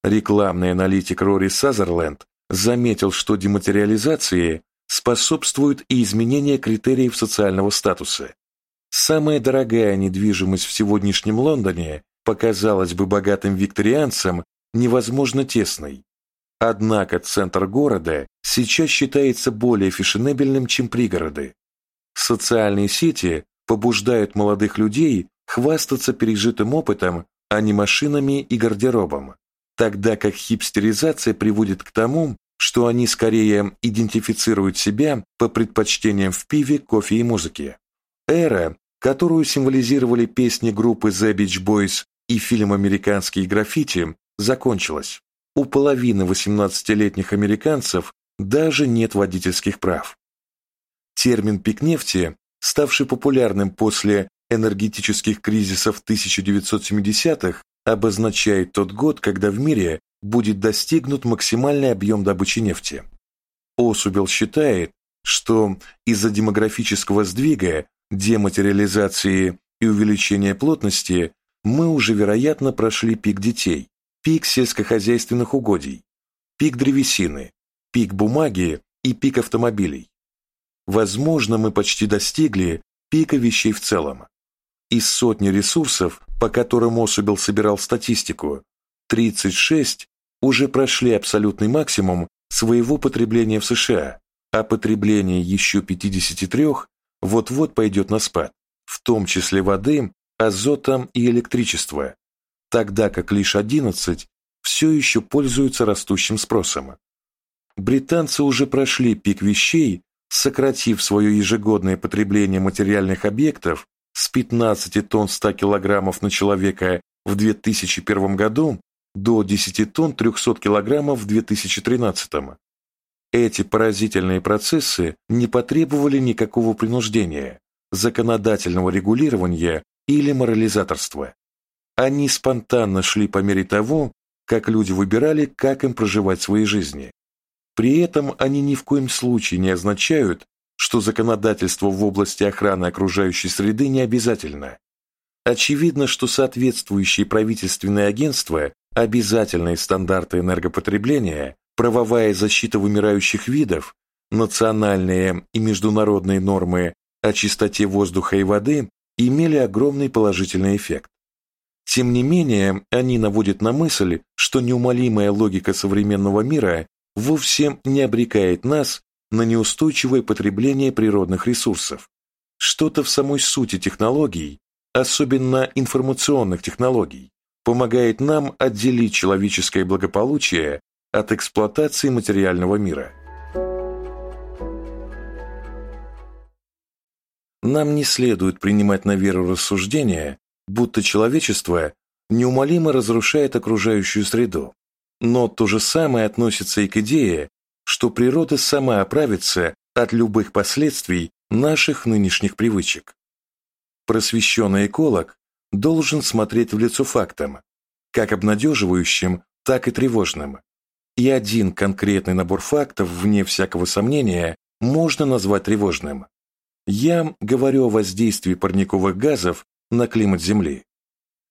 Рекламный аналитик Рори Сазерленд заметил, что дематериализации способствуют и изменение критериев социального статуса. Самая дорогая недвижимость в сегодняшнем Лондоне показалась бы богатым викторианцам невозможно тесной. Однако центр города сейчас считается более фешенебельным, чем пригороды. Социальные сети побуждают молодых людей хвастаться пережитым опытом, а не машинами и гардеробом, тогда как хипстеризация приводит к тому, что они скорее идентифицируют себя по предпочтениям в пиве, кофе и музыке. Эра, которую символизировали песни группы The Beach Boys и фильм «Американские граффити», закончилась. У половины 18-летних американцев даже нет водительских прав. Термин «пик нефти», ставший популярным после энергетических кризисов 1970-х, обозначает тот год, когда в мире будет достигнут максимальный объем добычи нефти. Осубел считает, что из-за демографического сдвига, дематериализации и увеличения плотности мы уже, вероятно, прошли пик детей, пик сельскохозяйственных угодий, пик древесины, пик бумаги и пик автомобилей. Возможно, мы почти достигли пика вещей в целом. Из сотни ресурсов, по которым Особел собирал статистику, 36 уже прошли абсолютный максимум своего потребления в США, а потребление еще 53 вот-вот пойдет на спад, в том числе воды, азота и электричества, тогда как лишь 11 все еще пользуются растущим спросом. Британцы уже прошли пик вещей, сократив свое ежегодное потребление материальных объектов с 15 тонн 100 килограммов на человека в 2001 году до 10 тонн 300 килограммов в 2013. Эти поразительные процессы не потребовали никакого принуждения, законодательного регулирования или морализаторства. Они спонтанно шли по мере того, как люди выбирали, как им проживать свои жизни. При этом они ни в коем случае не означают, что законодательство в области охраны окружающей среды не обязательно. Очевидно, что соответствующие правительственные агентства, обязательные стандарты энергопотребления, правовая защита вымирающих видов, национальные и международные нормы о чистоте воздуха и воды имели огромный положительный эффект. Тем не менее, они наводят на мысль, что неумолимая логика современного мира вовсе не обрекает нас на неустойчивое потребление природных ресурсов. Что-то в самой сути технологий, особенно информационных технологий, помогает нам отделить человеческое благополучие от эксплуатации материального мира. Нам не следует принимать на веру рассуждения, будто человечество неумолимо разрушает окружающую среду. Но то же самое относится и к идее, что природа сама оправится от любых последствий наших нынешних привычек. Просвещенный эколог должен смотреть в лицо фактам, как обнадеживающим, так и тревожным. И один конкретный набор фактов, вне всякого сомнения, можно назвать тревожным. Я говорю о воздействии парниковых газов на климат Земли.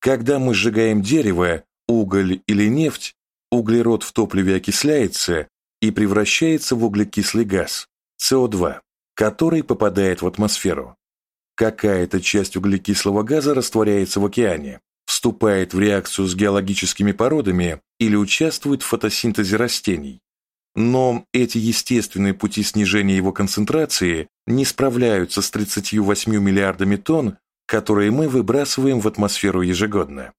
Когда мы сжигаем дерево, уголь или нефть, углерод в топливе окисляется и превращается в углекислый газ, СО2, который попадает в атмосферу. Какая-то часть углекислого газа растворяется в океане, вступает в реакцию с геологическими породами или участвует в фотосинтезе растений. Но эти естественные пути снижения его концентрации не справляются с 38 миллиардами тонн которые мы выбрасываем в атмосферу ежегодно.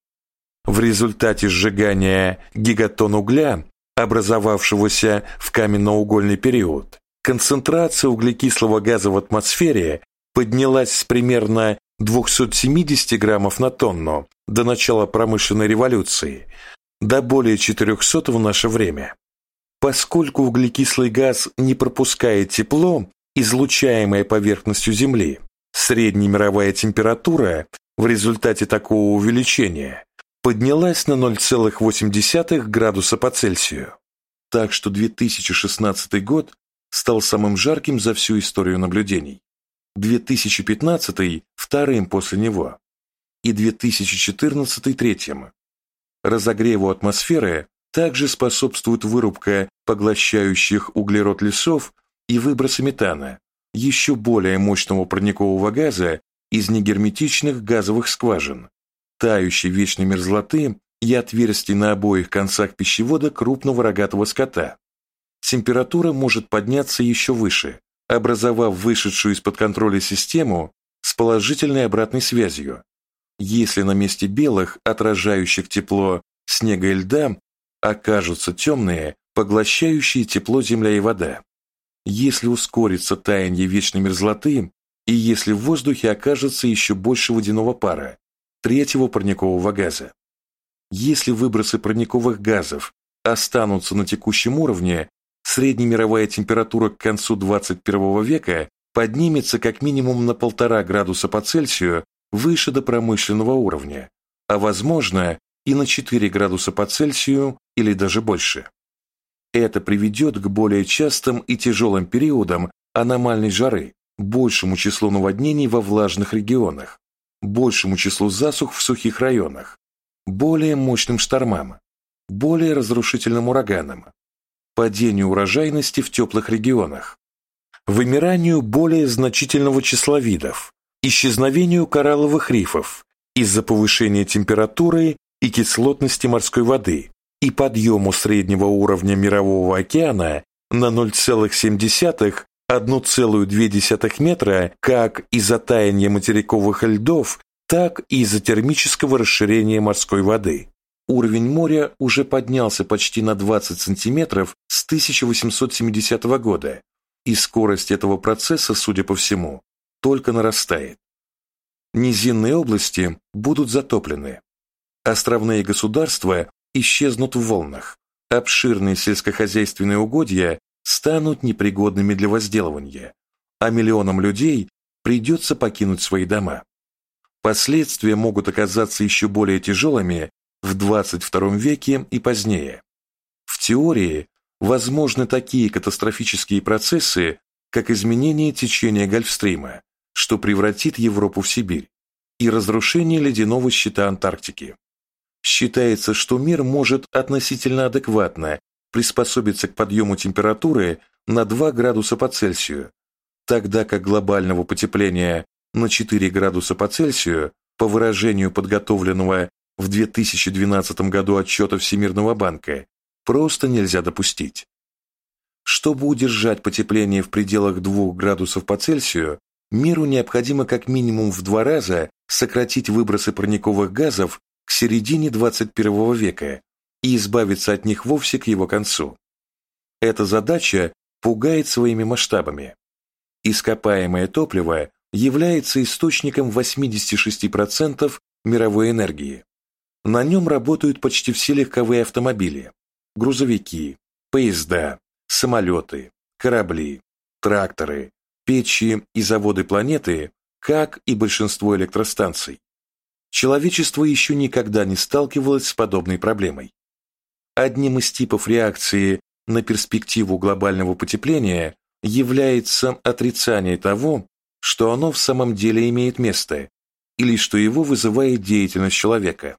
В результате сжигания гигатон угля, образовавшегося в каменноугольный период, концентрация углекислого газа в атмосфере поднялась с примерно 270 граммов на тонну до начала промышленной революции до более 400 в наше время. Поскольку углекислый газ не пропускает тепло, излучаемое поверхностью Земли, Средняя мировая температура в результате такого увеличения поднялась на 0,8 градуса по Цельсию. Так что 2016 год стал самым жарким за всю историю наблюдений. 2015 – вторым после него. И 2014 – третьим. Разогреву атмосферы также способствует вырубка поглощающих углерод лесов и выбросы метана, еще более мощного парникового газа из негерметичных газовых скважин, тающей вечной мерзлоты и отверстий на обоих концах пищевода крупного рогатого скота. Температура может подняться еще выше, образовав вышедшую из-под контроля систему с положительной обратной связью. Если на месте белых, отражающих тепло снега и льда, окажутся темные, поглощающие тепло земля и вода. Если ускорится таяние вечной мерзлоты, и если в воздухе окажется еще больше водяного пара, третьего парникового газа. Если выбросы парниковых газов останутся на текущем уровне, среднемировая температура к концу 21 века поднимется как минимум на полтора градуса по Цельсию выше до промышленного уровня, а возможно и на 4 градуса по Цельсию или даже больше. Это приведет к более частым и тяжелым периодам аномальной жары, большему числу наводнений во влажных регионах, большему числу засух в сухих районах, более мощным штормам, более разрушительным ураганам. падению урожайности в теплых регионах, вымиранию более значительного числа видов, исчезновению коралловых рифов из-за повышения температуры и кислотности морской воды и подъему среднего уровня мирового океана на 0,7-1,2 метра как из-за таяния материковых льдов, так и из-за термического расширения морской воды. Уровень моря уже поднялся почти на 20 сантиметров с 1870 года, и скорость этого процесса, судя по всему, только нарастает. Низинные области будут затоплены. Островные государства исчезнут в волнах. Обширные сельскохозяйственные угодья станут непригодными для возделывания, а миллионам людей придется покинуть свои дома. Последствия могут оказаться еще более тяжелыми в 22 веке и позднее. В теории возможны такие катастрофические процессы, как изменение течения Гольфстрима, что превратит Европу в Сибирь, и разрушение ледяного щита Антарктики. Считается, что мир может относительно адекватно приспособиться к подъему температуры на 2 градуса по Цельсию, тогда как глобального потепления на 4 градуса по Цельсию, по выражению подготовленного в 2012 году отчета Всемирного банка просто нельзя допустить. Чтобы удержать потепление в пределах 2 градусов по Цельсию, миру необходимо как минимум в два раза сократить выбросы парниковых газов к середине 21 века и избавиться от них вовсе к его концу. Эта задача пугает своими масштабами. Ископаемое топливо является источником 86% мировой энергии. На нем работают почти все легковые автомобили, грузовики, поезда, самолеты, корабли, тракторы, печи и заводы планеты, как и большинство электростанций. Человечество еще никогда не сталкивалось с подобной проблемой. Одним из типов реакции на перспективу глобального потепления является отрицание того, что оно в самом деле имеет место, или что его вызывает деятельность человека.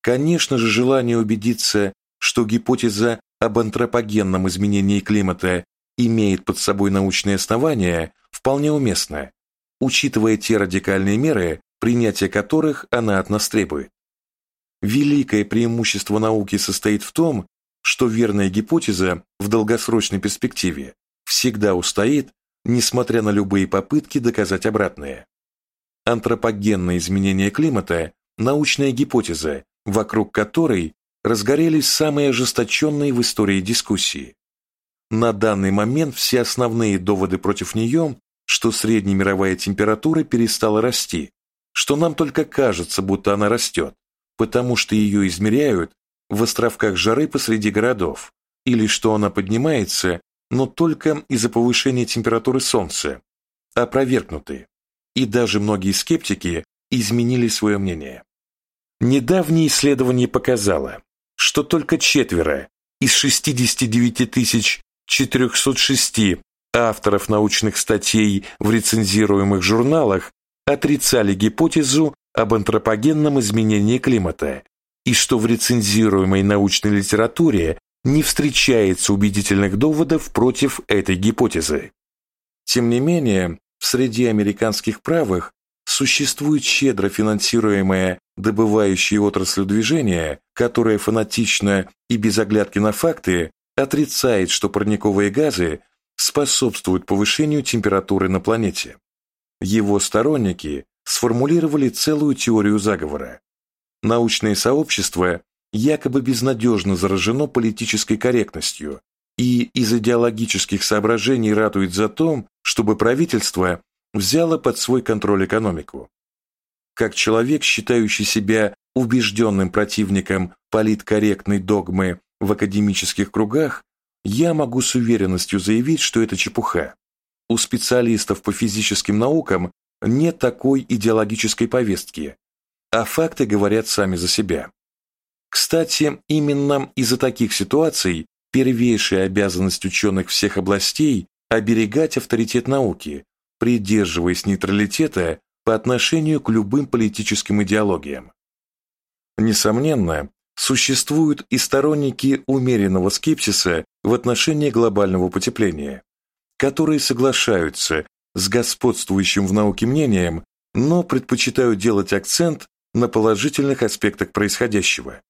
Конечно же, желание убедиться, что гипотеза об антропогенном изменении климата имеет под собой научные основания, вполне уместно, учитывая те радикальные меры, принятие которых она от нас требует. Великое преимущество науки состоит в том, что верная гипотеза в долгосрочной перспективе всегда устоит, несмотря на любые попытки доказать обратное. Антропогенное изменение климата – научная гипотеза, вокруг которой разгорелись самые ожесточенные в истории дискуссии. На данный момент все основные доводы против нее, что среднемировая температура перестала расти, что нам только кажется, будто она растет, потому что ее измеряют в островках жары посреди городов, или что она поднимается, но только из-за повышения температуры Солнца, опровергнуты, и даже многие скептики изменили свое мнение. Недавнее исследование показало, что только четверо из 69 406 авторов научных статей в рецензируемых журналах отрицали гипотезу об антропогенном изменении климата и что в рецензируемой научной литературе не встречается убедительных доводов против этой гипотезы. Тем не менее, в среде американских правых существует щедро финансируемое добывающее отрасль движения, которое фанатично и без оглядки на факты отрицает, что парниковые газы способствуют повышению температуры на планете. Его сторонники сформулировали целую теорию заговора. Научное сообщество якобы безнадежно заражено политической корректностью и из идеологических соображений ратует за то, чтобы правительство взяло под свой контроль экономику. Как человек, считающий себя убежденным противником политкорректной догмы в академических кругах, я могу с уверенностью заявить, что это чепуха. У специалистов по физическим наукам нет такой идеологической повестки, а факты говорят сами за себя. Кстати, именно из-за таких ситуаций первейшая обязанность ученых всех областей – оберегать авторитет науки, придерживаясь нейтралитета по отношению к любым политическим идеологиям. Несомненно, Существуют и сторонники умеренного скепсиса в отношении глобального потепления, которые соглашаются с господствующим в науке мнением, но предпочитают делать акцент на положительных аспектах происходящего.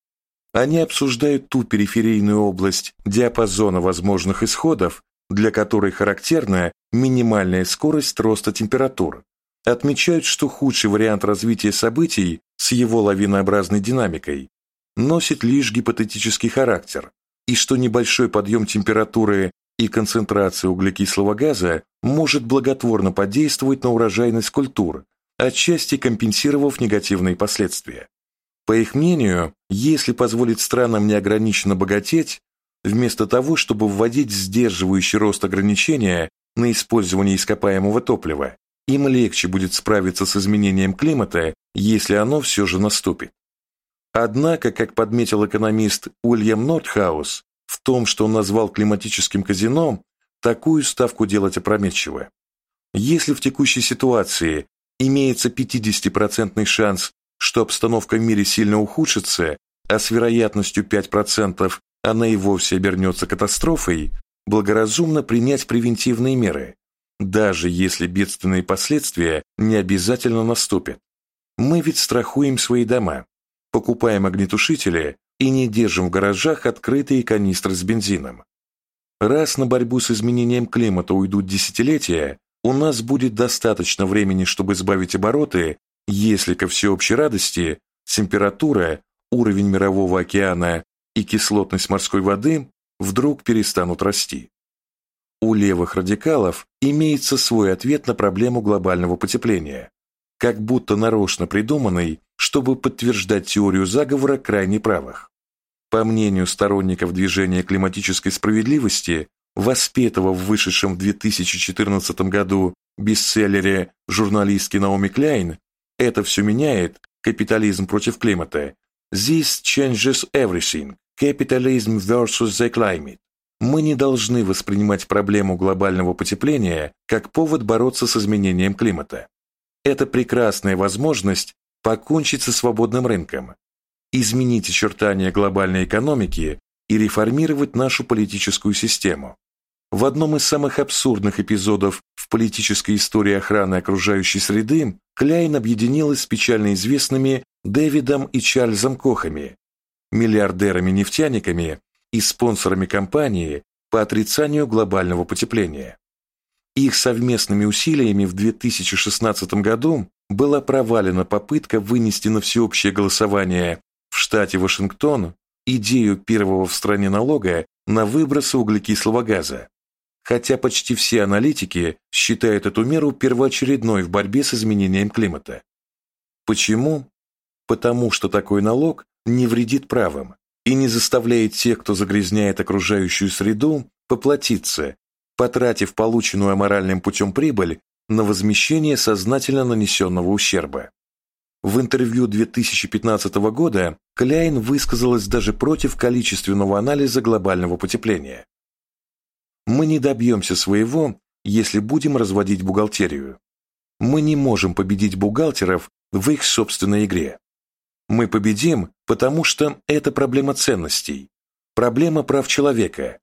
Они обсуждают ту периферийную область диапазона возможных исходов, для которой характерна минимальная скорость роста температур, отмечают, что худший вариант развития событий с его лавинообразной динамикой носит лишь гипотетический характер, и что небольшой подъем температуры и концентрация углекислого газа может благотворно подействовать на урожайность культур, отчасти компенсировав негативные последствия. По их мнению, если позволить странам неограниченно богатеть, вместо того, чтобы вводить сдерживающий рост ограничения на использование ископаемого топлива, им легче будет справиться с изменением климата, если оно все же наступит. Однако, как подметил экономист Уильям Нортхаус, том, что он назвал климатическим казино, такую ставку делать опрометчиво. Если в текущей ситуации имеется 50% шанс, что обстановка в мире сильно ухудшится, а с вероятностью 5% она и вовсе обернется катастрофой, благоразумно принять превентивные меры, даже если бедственные последствия не обязательно наступят. Мы ведь страхуем свои дома, покупаем огнетушители и не держим в гаражах открытые канистры с бензином. Раз на борьбу с изменением климата уйдут десятилетия, у нас будет достаточно времени, чтобы сбавить обороты, если ко всеобщей радости температура, уровень мирового океана и кислотность морской воды вдруг перестанут расти. У левых радикалов имеется свой ответ на проблему глобального потепления, как будто нарочно придуманный, чтобы подтверждать теорию заговора крайне правых. По мнению сторонников движения климатической справедливости, воспетого в вышедшем в 2014 году бестселлере журналистки Наоми Кляйн «Это все меняет. Капитализм против климата» «This changes everything. Capitalism versus the climate». Мы не должны воспринимать проблему глобального потепления как повод бороться с изменением климата. Это прекрасная возможность покончить со свободным рынком, изменить очертания глобальной экономики и реформировать нашу политическую систему, в одном из самых абсурдных эпизодов в политической истории охраны окружающей среды Кляйн объединилась с печально известными Дэвидом и Чарльзом Кохами, миллиардерами-нефтяниками и спонсорами кампании по отрицанию глобального потепления. Их совместными усилиями в 2016 году была провалена попытка вынести на всеобщее голосование в штате Вашингтон идею первого в стране налога на выбросы углекислого газа, хотя почти все аналитики считают эту меру первоочередной в борьбе с изменением климата. Почему? Потому что такой налог не вредит правым и не заставляет тех, кто загрязняет окружающую среду, поплатиться, потратив полученную аморальным путем прибыль на возмещение сознательно нанесенного ущерба. В интервью 2015 года Кляйн высказалась даже против количественного анализа глобального потепления. Мы не добьемся своего, если будем разводить бухгалтерию. Мы не можем победить бухгалтеров в их собственной игре. Мы победим, потому что это проблема ценностей, проблема прав человека,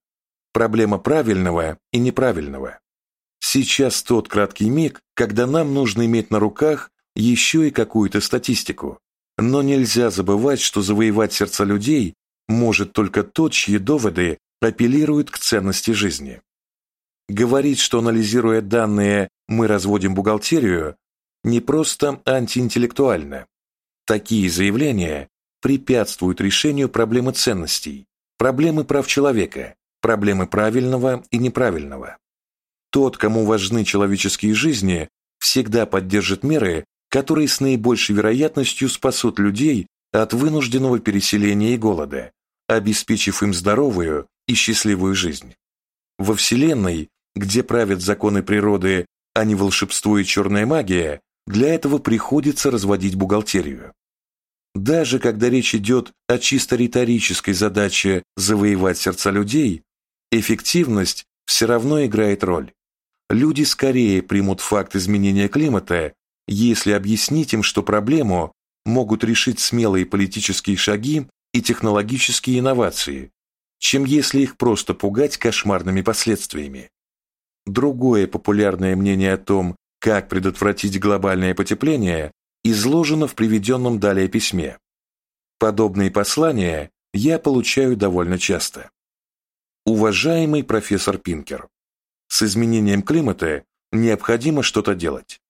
проблема правильного и неправильного. Сейчас тот краткий миг, когда нам нужно иметь на руках еще и какую-то статистику. Но нельзя забывать, что завоевать сердца людей может только тот, чьи доводы апеллирует к ценности жизни. Говорить, что анализируя данные, мы разводим бухгалтерию, не просто антиинтеллектуально. Такие заявления препятствуют решению проблемы ценностей, проблемы прав человека, проблемы правильного и неправильного. Тот, кому важны человеческие жизни, всегда поддержит меры, которые с наибольшей вероятностью спасут людей от вынужденного переселения и голода, обеспечив им здоровую и счастливую жизнь. Во Вселенной, где правят законы природы, а не волшебство и черная магия, для этого приходится разводить бухгалтерию. Даже когда речь идет о чисто риторической задаче завоевать сердца людей, эффективность все равно играет роль. Люди скорее примут факт изменения климата, если объяснить им, что проблему могут решить смелые политические шаги и технологические инновации, чем если их просто пугать кошмарными последствиями. Другое популярное мнение о том, как предотвратить глобальное потепление, изложено в приведенном далее письме. Подобные послания я получаю довольно часто. Уважаемый профессор Пинкер, с изменением климата необходимо что-то делать.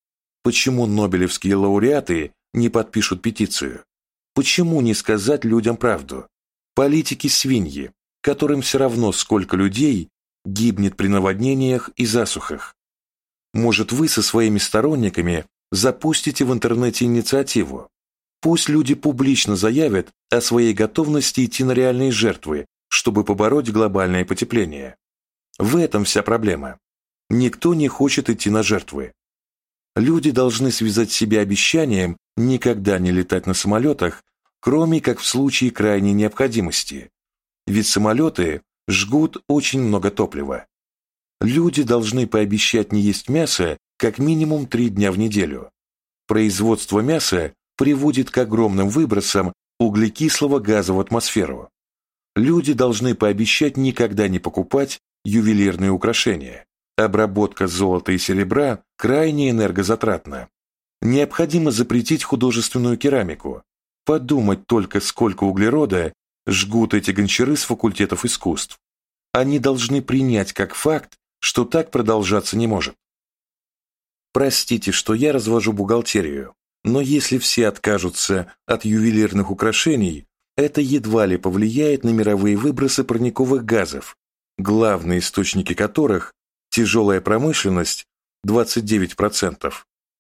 Почему нобелевские лауреаты не подпишут петицию? Почему не сказать людям правду? Политики свиньи, которым все равно сколько людей гибнет при наводнениях и засухах. Может, вы со своими сторонниками запустите в интернете инициативу. Пусть люди публично заявят о своей готовности идти на реальные жертвы, чтобы побороть глобальное потепление. В этом вся проблема. Никто не хочет идти на жертвы. Люди должны связать себя обещанием никогда не летать на самолетах, кроме как в случае крайней необходимости. Ведь самолеты жгут очень много топлива. Люди должны пообещать не есть мясо как минимум три дня в неделю. Производство мяса приводит к огромным выбросам углекислого газа в атмосферу. Люди должны пообещать никогда не покупать ювелирные украшения. Обработка золота и серебра крайне энергозатратна. Необходимо запретить художественную керамику. Подумать только, сколько углерода жгут эти гончары с факультетов искусств. Они должны принять как факт, что так продолжаться не может. Простите, что я развожу бухгалтерию, но если все откажутся от ювелирных украшений, это едва ли повлияет на мировые выбросы парниковых газов, главные источники которых – тяжелая промышленность – 29%,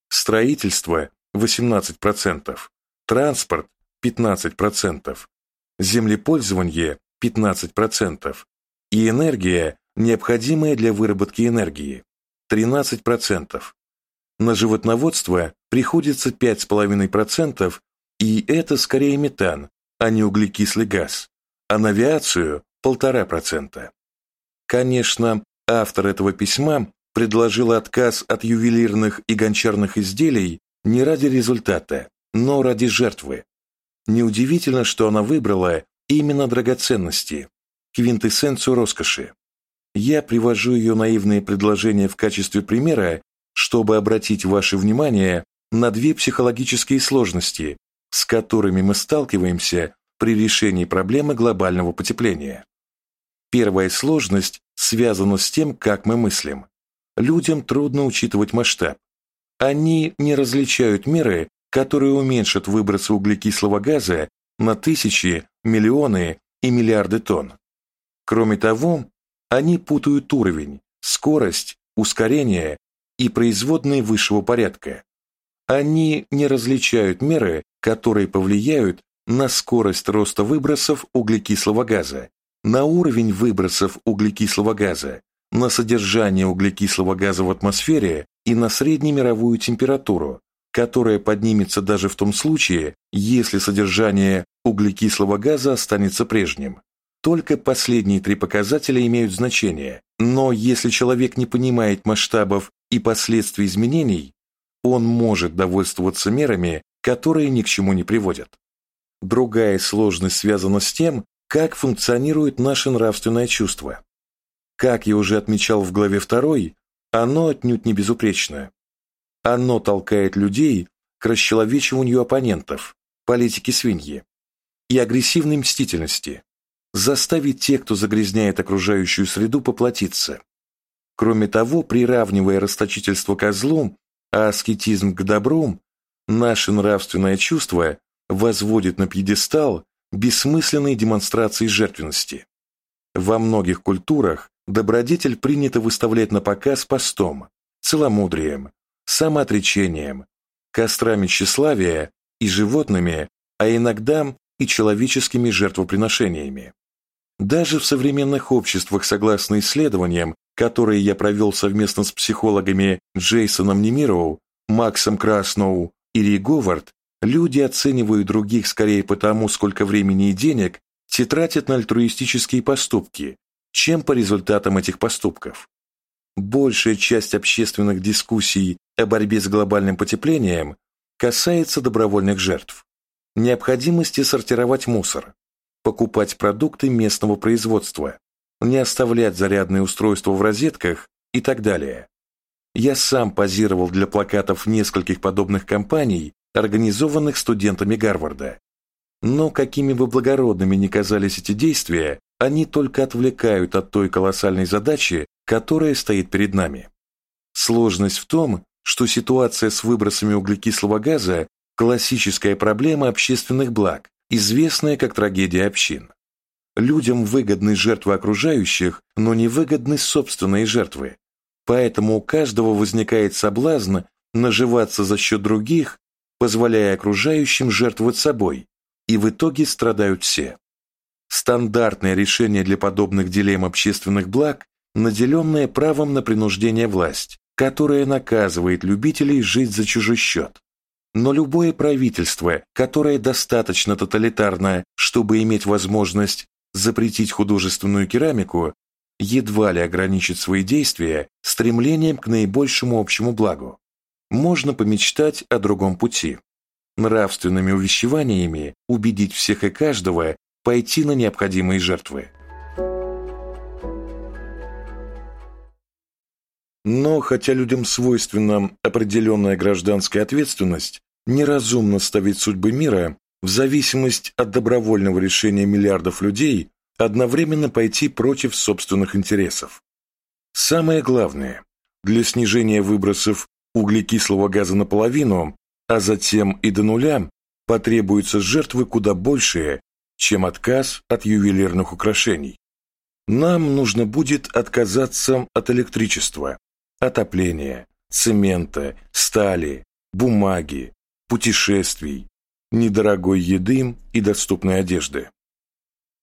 строительство – 18%, транспорт – 15%, землепользование – 15% и энергия, необходимая для выработки энергии – 13%. На животноводство приходится 5,5%, и это скорее метан, а не углекислый газ, а на авиацию – 1,5%. Конечно, автор этого письма предложил отказ от ювелирных и гончарных изделий не ради результата, но ради жертвы. Неудивительно, что она выбрала именно драгоценности, квинтэссенцию роскоши. Я привожу ее наивные предложения в качестве примера, чтобы обратить ваше внимание на две психологические сложности, с которыми мы сталкиваемся при решении проблемы глобального потепления. Первая сложность связана с тем, как мы мыслим. Людям трудно учитывать масштаб. Они не различают меры, которые уменьшат выбросы углекислого газа на тысячи, миллионы и миллиарды тонн. Кроме того, они путают уровень, скорость, ускорение и производные высшего порядка. Они не различают меры, которые повлияют на скорость роста выбросов углекислого газа, на уровень выбросов углекислого газа, на содержание углекислого газа в атмосфере и на среднемировую температуру, которая поднимется даже в том случае, если содержание углекислого газа останется прежним. Только последние три показателя имеют значение, но если человек не понимает масштабов и последствий изменений, он может довольствоваться мерами, которые ни к чему не приводят. Другая сложность связана с тем, как функционирует наше нравственное чувство. Как я уже отмечал в главе 2, оно отнюдь не безупречное. Оно толкает людей к расчеловечиванию оппонентов, политики свиньи и агрессивной мстительности, заставить тех, кто загрязняет окружающую среду, поплатиться. Кроме того, приравнивая расточительство к злу, а аскетизм к добру, наше нравственное чувство возводит на пьедестал бессмысленные демонстрации жертвенности. Во многих культурах добродетель принято выставлять на показ постом, целомудрием, самоотречением, кострами тщеславия и животными, а иногда и человеческими жертвоприношениями. Даже в современных обществах, согласно исследованиям, которые я провел совместно с психологами Джейсоном Немирову, Максом Красноу и Ри Говард, люди оценивают других скорее потому, сколько времени и денег те тратят на альтруистические поступки, чем по результатам этих поступков. Большая часть общественных дискуссий о борьбе с глобальным потеплением касается добровольных жертв, необходимости сортировать мусор, покупать продукты местного производства, не оставлять зарядные устройства в розетках и так далее. Я сам позировал для плакатов нескольких подобных кампаний, организованных студентами Гарварда. Но какими бы благородными ни казались эти действия, они только отвлекают от той колоссальной задачи, которая стоит перед нами. Сложность в том, что ситуация с выбросами углекислого газа – классическая проблема общественных благ, известная как трагедия общин. Людям выгодны жертвы окружающих, но не выгодны собственные жертвы. Поэтому у каждого возникает соблазн наживаться за счет других, позволяя окружающим жертвовать собой, и в итоге страдают все. Стандартное решение для подобных дилемм общественных благ – наделенная правом на принуждение власть, которая наказывает любителей жить за чужой счет. Но любое правительство, которое достаточно тоталитарное, чтобы иметь возможность запретить художественную керамику, едва ли ограничит свои действия стремлением к наибольшему общему благу. Можно помечтать о другом пути. Нравственными увещеваниями убедить всех и каждого пойти на необходимые жертвы. Но хотя людям свойственна определенная гражданская ответственность, неразумно ставить судьбы мира в зависимость от добровольного решения миллиардов людей одновременно пойти против собственных интересов. Самое главное, для снижения выбросов углекислого газа наполовину, а затем и до нуля, потребуются жертвы куда большие, чем отказ от ювелирных украшений. Нам нужно будет отказаться от электричества, отопления, цемента, стали, бумаги, путешествий, недорогой еды и доступной одежды.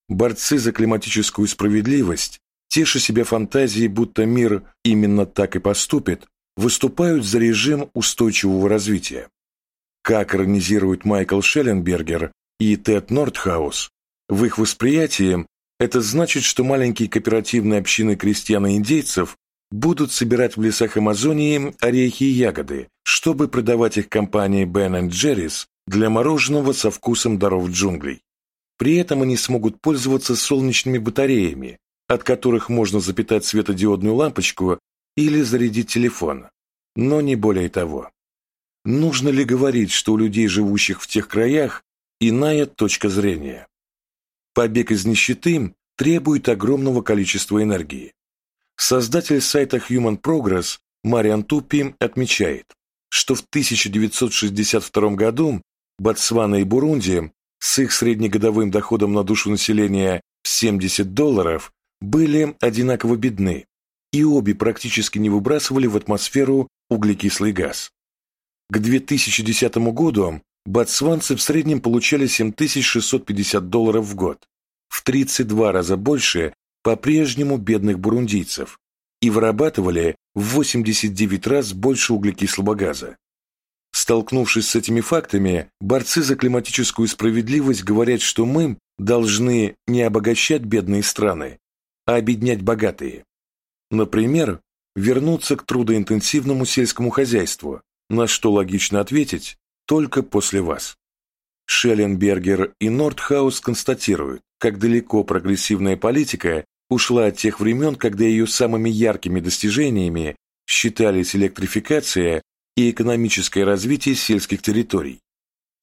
Борцы за климатическую справедливость, теша себя фантазией, будто мир именно так и поступит, выступают за режим устойчивого развития. Как иронизируют Майкл Шелленбергер и Тед Нортхаус, в их восприятии это значит, что маленькие кооперативные общины крестьян и индейцев будут собирать в лесах Амазонии орехи и ягоды, чтобы продавать их компании Ben Jerry's для мороженого со вкусом даров джунглей. При этом они смогут пользоваться солнечными батареями, от которых можно запитать светодиодную лампочку или зарядить телефон, но не более того. Нужно ли говорить, что у людей, живущих в тех краях, иная точка зрения? Побег из нищеты требует огромного количества энергии. Создатель сайта Human Progress Мариан Тупи отмечает, что в 1962 году Ботсвана и Бурунди с их среднегодовым доходом на душу населения в 70 долларов были одинаково бедны, и обе практически не выбрасывали в атмосферу углекислый газ. К 2010 году ботсванцы в среднем получали 7650 долларов в год, в 32 раза больше по-прежнему бедных бурундийцев, и вырабатывали в 89 раз больше углекислого газа. Столкнувшись с этими фактами, борцы за климатическую справедливость говорят, что мы должны не обогащать бедные страны, а обеднять богатые. Например, вернуться к трудоинтенсивному сельскому хозяйству, на что логично ответить только после вас. Шелленбергер и Нордхаус констатируют, как далеко прогрессивная политика ушла от тех времен, когда ее самыми яркими достижениями считались электрификация и экономическое развитие сельских территорий.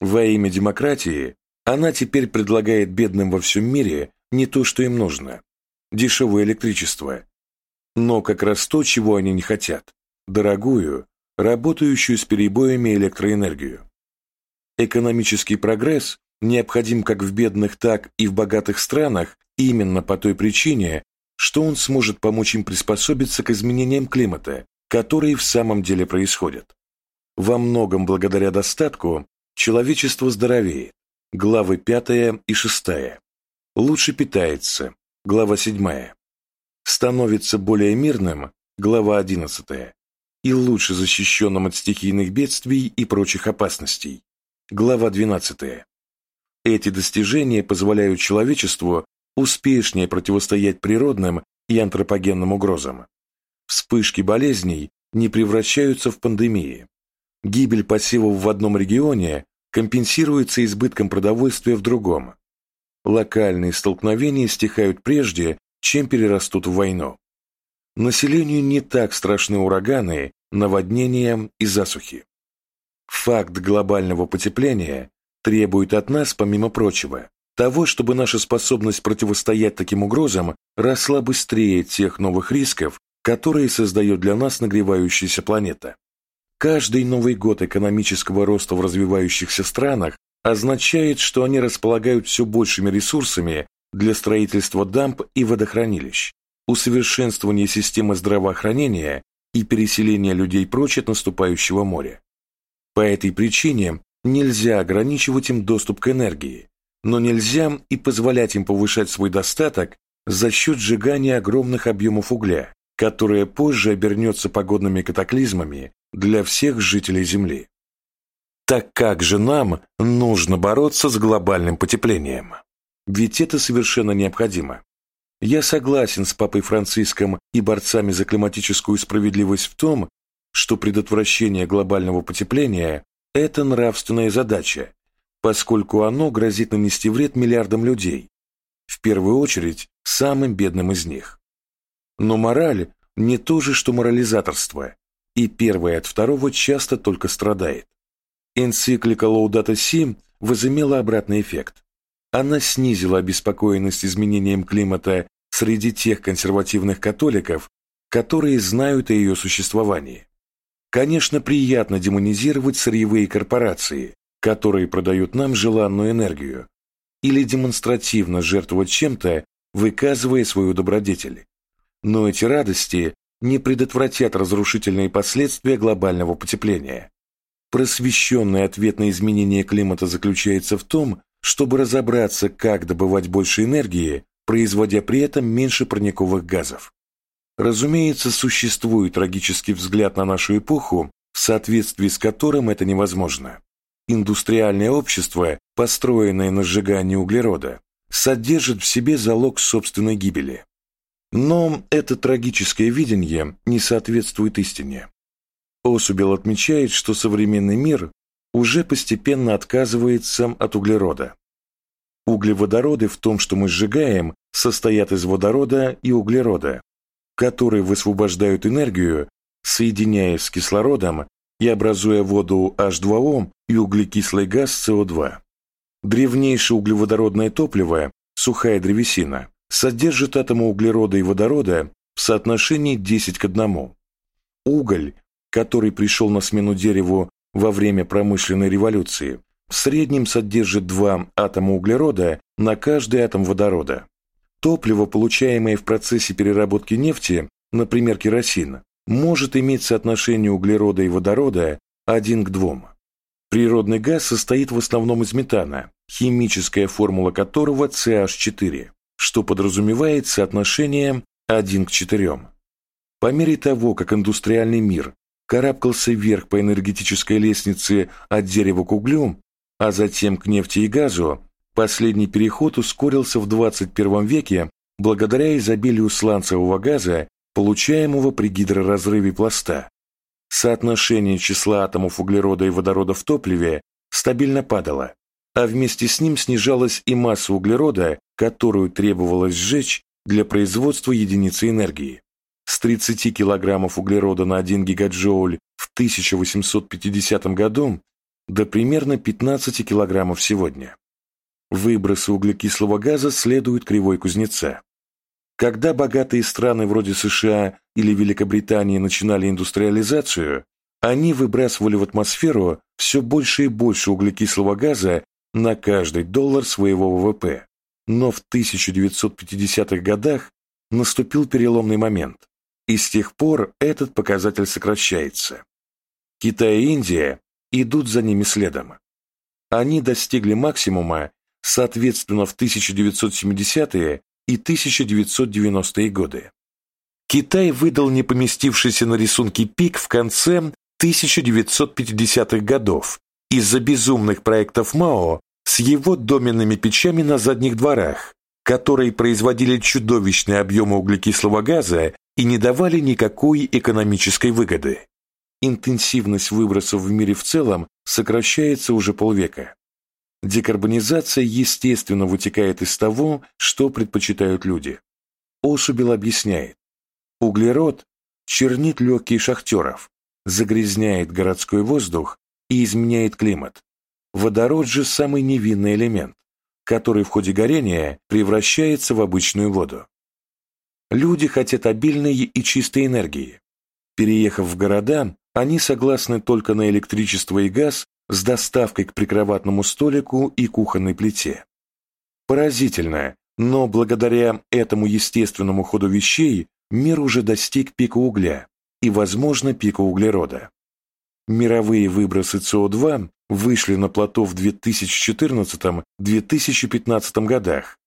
Во имя демократии она теперь предлагает бедным во всем мире не то, что им нужно – дешевое электричество, но как раз то, чего они не хотят – дорогую, работающую с перебоями электроэнергию. Экономический прогресс необходим как в бедных, так и в богатых странах именно по той причине, что он сможет помочь им приспособиться к изменениям климата, которые в самом деле происходят. Во многом благодаря достатку человечество здоровеет. Главы 5 и 6. Лучше питается. Глава 7. Становится более мирным. Глава 11. И лучше защищенным от стихийных бедствий и прочих опасностей. Глава 12. Эти достижения позволяют человечеству успешнее противостоять природным и антропогенным угрозам. Вспышки болезней не превращаются в пандемии. Гибель посевов в одном регионе компенсируется избытком продовольствия в другом. локальные столкновения стихают прежде, чем перерастут в войну. Населению не так страшны ураганы, наводнения и засухи. Факт глобального потепления требует от нас, помимо прочего, того, чтобы наша способность противостоять таким угрозам росла быстрее тех новых рисков, которые создает для нас нагревающаяся планета. Каждый Новый год экономического роста в развивающихся странах означает, что они располагают все большими ресурсами для строительства дамб и водохранилищ, усовершенствования системы здравоохранения и переселения людей прочь от наступающего моря. По этой причине нельзя ограничивать им доступ к энергии, но нельзя и позволять им повышать свой достаток за счет сжигания огромных объемов угля, которое позже обернется погодными катаклизмами для всех жителей Земли. Так как же нам нужно бороться с глобальным потеплением? Ведь это совершенно необходимо. Я согласен с папой Франциском и борцами за климатическую справедливость в том, что предотвращение глобального потепления – это нравственная задача, поскольку оно грозит нанести вред миллиардам людей, в первую очередь самым бедным из них. Но мораль не то же, что морализаторство, и первое от второго часто только страдает. Энциклика Лаудата Си возымела обратный эффект. Она снизила обеспокоенность изменением климата среди тех консервативных католиков, которые знают о ее существовании. Конечно, приятно демонизировать сырьевые корпорации, которые продают нам желанную энергию, или демонстративно жертвовать чем-то, выказывая свою добродетель. Но эти радости не предотвратят разрушительные последствия глобального потепления. Просвещенный ответ на изменение климата заключается в том, чтобы разобраться, как добывать больше энергии, производя при этом меньше парниковых газов. Разумеется, существует трагический взгляд на нашу эпоху, в соответствии с которым это невозможно. Индустриальное общество, построенное на сжигании углерода, содержит в себе залог собственной гибели. Но это трагическое видение не соответствует истине. Осубел отмечает, что современный мир уже постепенно отказывается от углерода. Углеводороды в том, что мы сжигаем, состоят из водорода и углерода, которые высвобождают энергию, соединяясь с кислородом и образуя воду H2O и углекислый газ СО2. Древнейшее углеводородное топливо, сухая древесина, содержит атомы углерода и водорода в соотношении 10 к 1. Уголь, который пришел на смену дереву во время промышленной революции, в среднем содержит 2 атома углерода на каждый атом водорода. Топливо, получаемое в процессе переработки нефти, например, керосин, может иметь соотношение углерода и водорода 1 к 2. Природный газ состоит в основном из метана, химическая формула которого CH4, что подразумевает соотношение 1 к 4. По мере того, как индустриальный мир карабкался вверх по энергетической лестнице от дерева к углю, а затем к нефти и газу, Последний переход ускорился в 21 веке благодаря изобилию сланцевого газа, получаемого при гидроразрыве пласта. Соотношение числа атомов углерода и водорода в топливе стабильно падало, а вместе с ним снижалась и масса углерода, которую требовалось сжечь для производства единицы энергии. С 30 килограммов углерода на 1 гигаджоуль в 1850 году до примерно 15 килограммов сегодня. Выбросы углекислого газа следуют кривой кузнеца. Когда богатые страны вроде США или Великобритании начинали индустриализацию, они выбрасывали в атмосферу все больше и больше углекислого газа на каждый доллар своего ВВП. Но в 1950-х годах наступил переломный момент, и с тех пор этот показатель сокращается. Китай и Индия идут за ними следом. Они достигли максимума соответственно в 1970-е и 1990-е годы. Китай выдал не поместившийся на рисунке пик в конце 1950-х годов из-за безумных проектов Мао с его доменными печами на задних дворах, которые производили чудовищные объемы углекислого газа и не давали никакой экономической выгоды. Интенсивность выбросов в мире в целом сокращается уже полвека. Декарбонизация естественно вытекает из того, что предпочитают люди. Особел объясняет, углерод чернит легкие шахтеров, загрязняет городской воздух и изменяет климат. Водород же самый невинный элемент, который в ходе горения превращается в обычную воду. Люди хотят обильной и чистой энергии. Переехав в города, они согласны только на электричество и газ с доставкой к прикроватному столику и кухонной плите. Поразительно, но благодаря этому естественному ходу вещей мир уже достиг пика угля и, возможно, пика углерода. Мировые выбросы СО2 вышли на плато в 2014-2015 годах,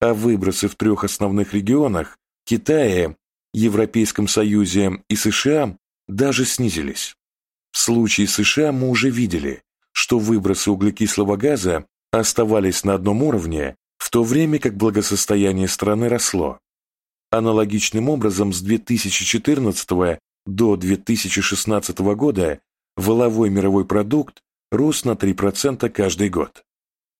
а выбросы в трех основных регионах – Китае, Европейском Союзе и США – даже снизились. В случае США мы уже видели, что выбросы углекислого газа оставались на одном уровне, в то время как благосостояние страны росло. Аналогичным образом с 2014 до 2016 года воловой мировой продукт рос на 3% каждый год.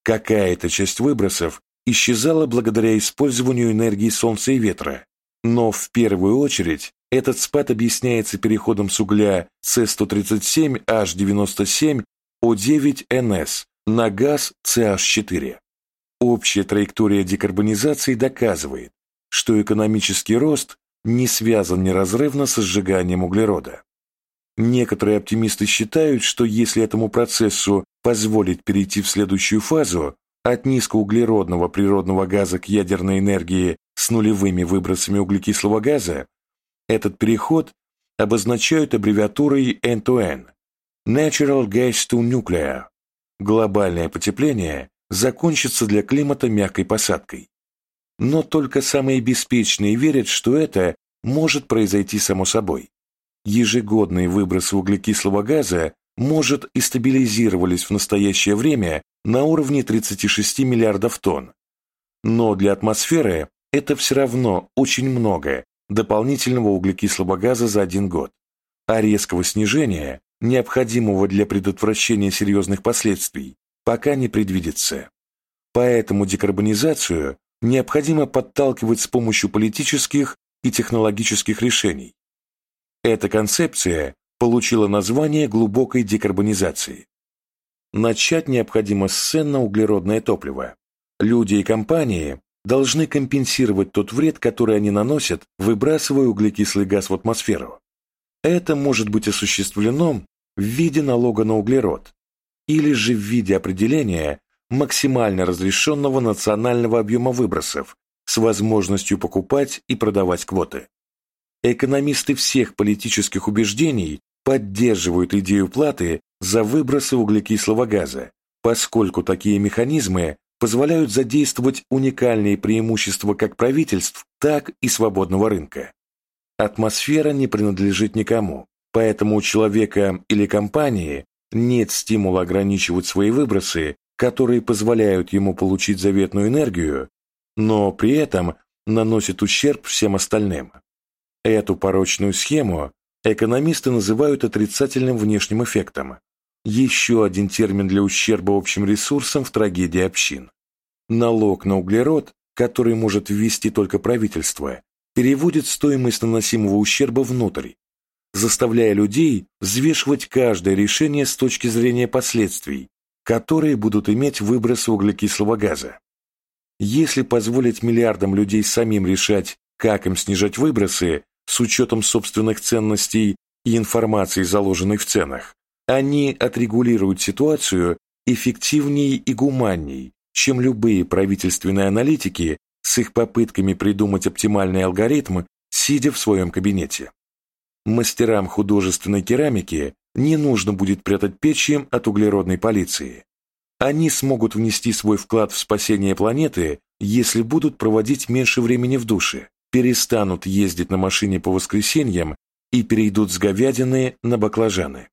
Какая-то часть выбросов исчезала благодаря использованию энергии солнца и ветра, но в первую очередь этот спад объясняется переходом с угля С137H97O9NS на газ CH4. Общая траектория декарбонизации доказывает, что экономический рост не связан неразрывно со сжиганием углерода. Некоторые оптимисты считают, что если этому процессу позволить перейти в следующую фазу от низкоуглеродного природного газа к ядерной энергии с нулевыми выбросами углекислого газа, этот переход обозначают аббревиатурой N2N – Natural Gas to Nuclear. Глобальное потепление закончится для климата мягкой посадкой. Но только самые беспечные верят, что это может произойти само собой. Ежегодные выбросы углекислого газа, может, и стабилизировались в настоящее время на уровне 36 миллиардов тонн. Но для атмосферы это все равно очень много дополнительного углекислого газа за один год, а резкого снижения, необходимого для предотвращения серьезных последствий, пока не предвидится. Поэтому декарбонизацию необходимо подталкивать с помощью политических и технологических решений. Эта концепция получила название глубокой декарбонизации. Начать необходимо с цен на углеродное топливо. Люди и компании должны компенсировать тот вред, который они наносят, выбрасывая углекислый газ в атмосферу. Это может быть осуществлено в виде налога на углерод или же в виде определения максимально разрешенного национального объема выбросов с возможностью покупать и продавать квоты. Экономисты всех политических убеждений поддерживают идею платы за выбросы углекислого газа, поскольку такие механизмы позволяют задействовать уникальные преимущества как правительств, так и свободного рынка. Атмосфера не принадлежит никому, поэтому у человека или компании нет стимула ограничивать свои выбросы которые позволяют ему получить заветную энергию, но при этом наносят ущерб всем остальным. Эту порочную схему экономисты называют отрицательным внешним эффектом. Еще один термин для ущерба общим ресурсам в трагедии общин. Налог на углерод, который может ввести только правительство, переводит стоимость наносимого ущерба внутрь, заставляя людей взвешивать каждое решение с точки зрения последствий которые будут иметь выбросы углекислого газа. Если позволить миллиардам людей самим решать, как им снижать выбросы с учетом собственных ценностей и информации, заложенной в ценах, они отрегулируют ситуацию эффективнее и гуманней, чем любые правительственные аналитики с их попытками придумать оптимальный алгоритм, сидя в своем кабинете. Мастерам художественной керамики не нужно будет прятать печи от углеродной полиции. Они смогут внести свой вклад в спасение планеты, если будут проводить меньше времени в душе, перестанут ездить на машине по воскресеньям и перейдут с говядины на баклажаны.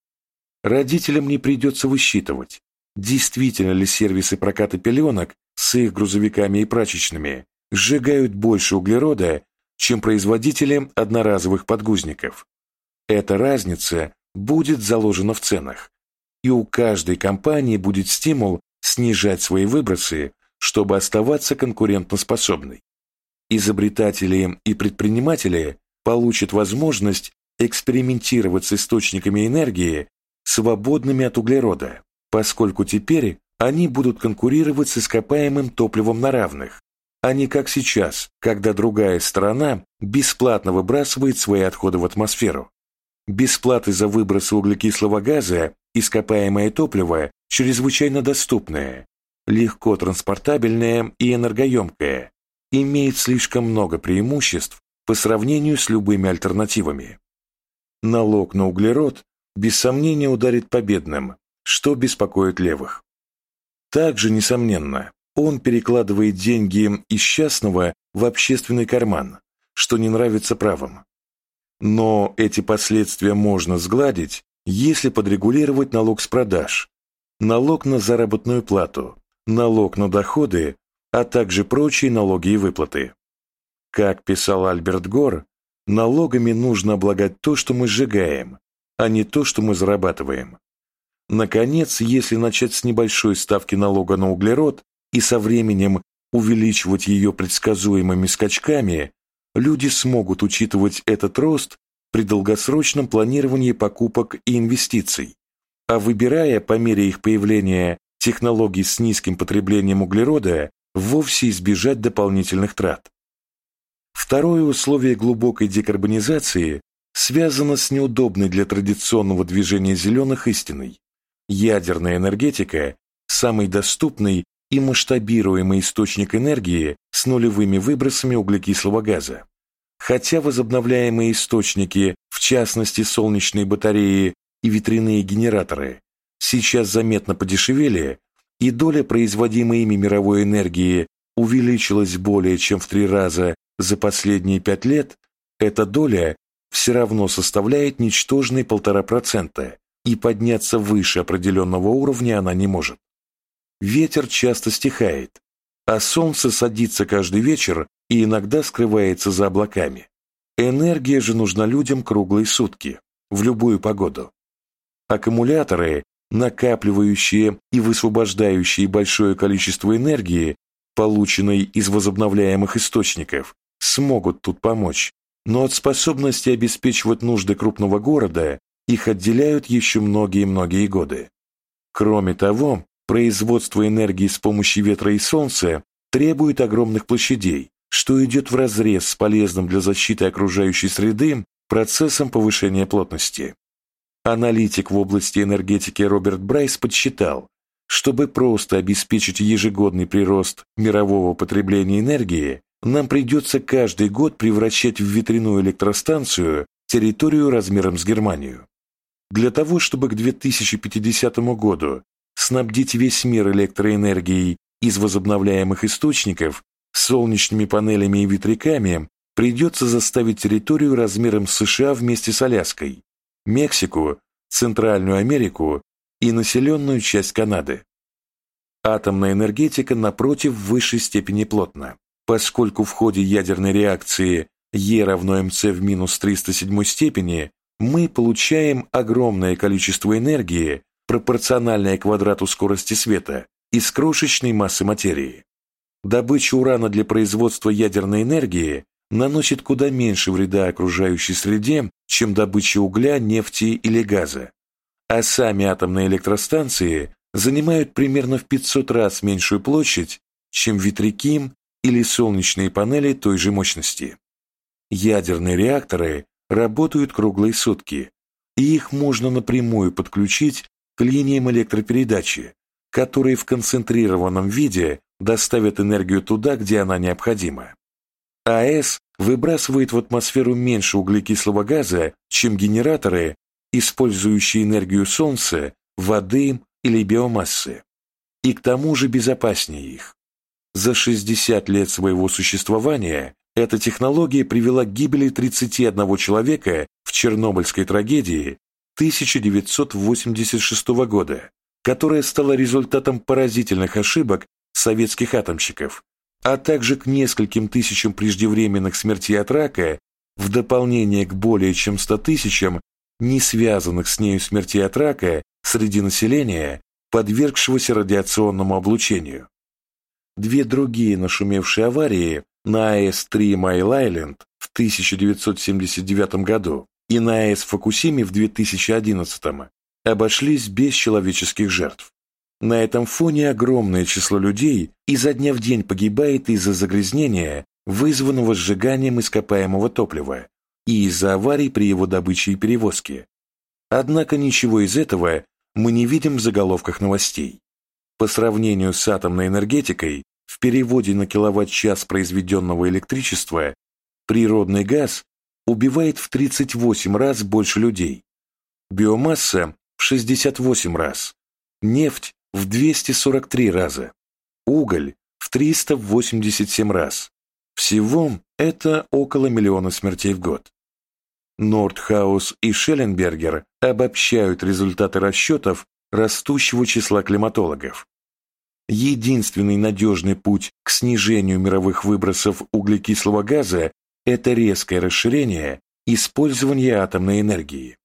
Родителям не придется высчитывать, действительно ли сервисы проката пеленок с их грузовиками и прачечными сжигают больше углерода, чем производители одноразовых подгузников. Эта разница будет заложена в ценах, и у каждой компании будет стимул снижать свои выбросы, чтобы оставаться конкурентоспособной. Изобретатели и предприниматели получат возможность экспериментировать с источниками энергии, свободными от углерода, поскольку теперь они будут конкурировать с ископаемым топливом на равных, а не как сейчас, когда другая страна бесплатно выбрасывает свои отходы в атмосферу. Без платы за выбросы углекислого газа ископаемое топливо чрезвычайно доступное, легко транспортабельное и энергоемкое, имеет слишком много преимуществ по сравнению с любыми альтернативами. Налог на углерод без сомнения ударит победным, что беспокоит левых. Также, несомненно, он перекладывает деньги из частного в общественный карман, что не нравится правым. Но эти последствия можно сгладить, если подрегулировать налог с продаж, налог на заработную плату, налог на доходы, а также прочие налоги и выплаты. Как писал Альберт Гор, налогами нужно облагать то, что мы сжигаем, а не то, что мы зарабатываем. Наконец, если начать с небольшой ставки налога на углерод и со временем увеличивать ее предсказуемыми скачками, люди смогут учитывать этот рост при долгосрочном планировании покупок и инвестиций, а выбирая по мере их появления технологий с низким потреблением углерода, вовсе избежать дополнительных трат. Второе условие глубокой декарбонизации связано с неудобной для традиционного движения зеленых истиной. Ядерная энергетика – самый доступный и масштабируемый источник энергии с нулевыми выбросами углекислого газа. Хотя возобновляемые источники, в частности солнечные батареи и ветряные генераторы, сейчас заметно подешевели, и доля производимой ими мировой энергии увеличилась более чем в три раза за последние пять лет, эта доля все равно составляет ничтожные полтора процента, и подняться выше определенного уровня она не может. Ветер часто стихает, а солнце садится каждый вечер и иногда скрывается за облаками. Энергия же нужна людям круглые сутки, в любую погоду. Аккумуляторы, накапливающие и высвобождающие большое количество энергии, полученной из возобновляемых источников, смогут тут помочь, но от способности обеспечивать нужды крупного города их отделяют еще многие-многие годы. Кроме того, производство энергии с помощью ветра и солнца требует огромных площадей, что идет вразрез с полезным для защиты окружающей среды процессом повышения плотности. Аналитик в области энергетики Роберт Брайс подсчитал, чтобы просто обеспечить ежегодный прирост мирового потребления энергии, нам придется каждый год превращать в ветряную электростанцию территорию размером с Германию. Для того, чтобы к 2050 году снабдить весь мир электроэнергией из возобновляемых источников, солнечными панелями и ветряками, придется заставить территорию размером с США вместе с Аляской, Мексику, Центральную Америку и населенную часть Канады. Атомная энергетика, напротив, в высшей степени плотна, поскольку в ходе ядерной реакции Е равно МЦ в минус 307 степени мы получаем огромное количество энергии, пропорциональное квадрату скорости света, из крошечной массы материи. Добыча урана для производства ядерной энергии наносит куда меньше вреда окружающей среде, чем добыча угля, нефти или газа. А сами атомные электростанции занимают примерно в 500 раз меньшую площадь, чем ветряки или солнечные панели той же мощности. Ядерные реакторы работают круглые сутки, и их можно напрямую подключить к линиям электропередачи, которые в концентрированном виде доставят энергию туда, где она необходима. АЭС выбрасывает в атмосферу меньше углекислого газа, чем генераторы, использующие энергию солнца, воды или биомассы. И к тому же безопаснее их. За 60 лет своего существования эта технология привела к гибели 31 человека в Чернобыльской трагедии 1986 года, которая стала результатом поразительных ошибок советских атомщиков, а также к нескольким тысячам преждевременных смертей от рака, в дополнение к более чем 100 тысячам не связанных с нею смертей от рака среди населения, подвергшегося радиационному облучению. Две другие нашумевшие аварии на АЭС-3 Майл-Айленд в 1979 году и на АЭС Фукусиме в 2011 обошлись без человеческих жертв. На этом фоне огромное число людей изо дня в день погибает из-за загрязнения, вызванного сжиганием ископаемого топлива, и из-за аварий при его добыче и перевозке. Однако ничего из этого мы не видим в заголовках новостей. По сравнению с атомной энергетикой, в переводе на киловатт-час произведенного электричества, природный газ убивает в 38 раз больше людей, биомасса в 68 раз, нефть в 243 раза, уголь в 387 раз. Всего это около миллиона смертей в год. Нордхаус и Шелленбергер обобщают результаты расчетов растущего числа климатологов. Единственный надежный путь к снижению мировых выбросов углекислого газа – это резкое расширение использования атомной энергии.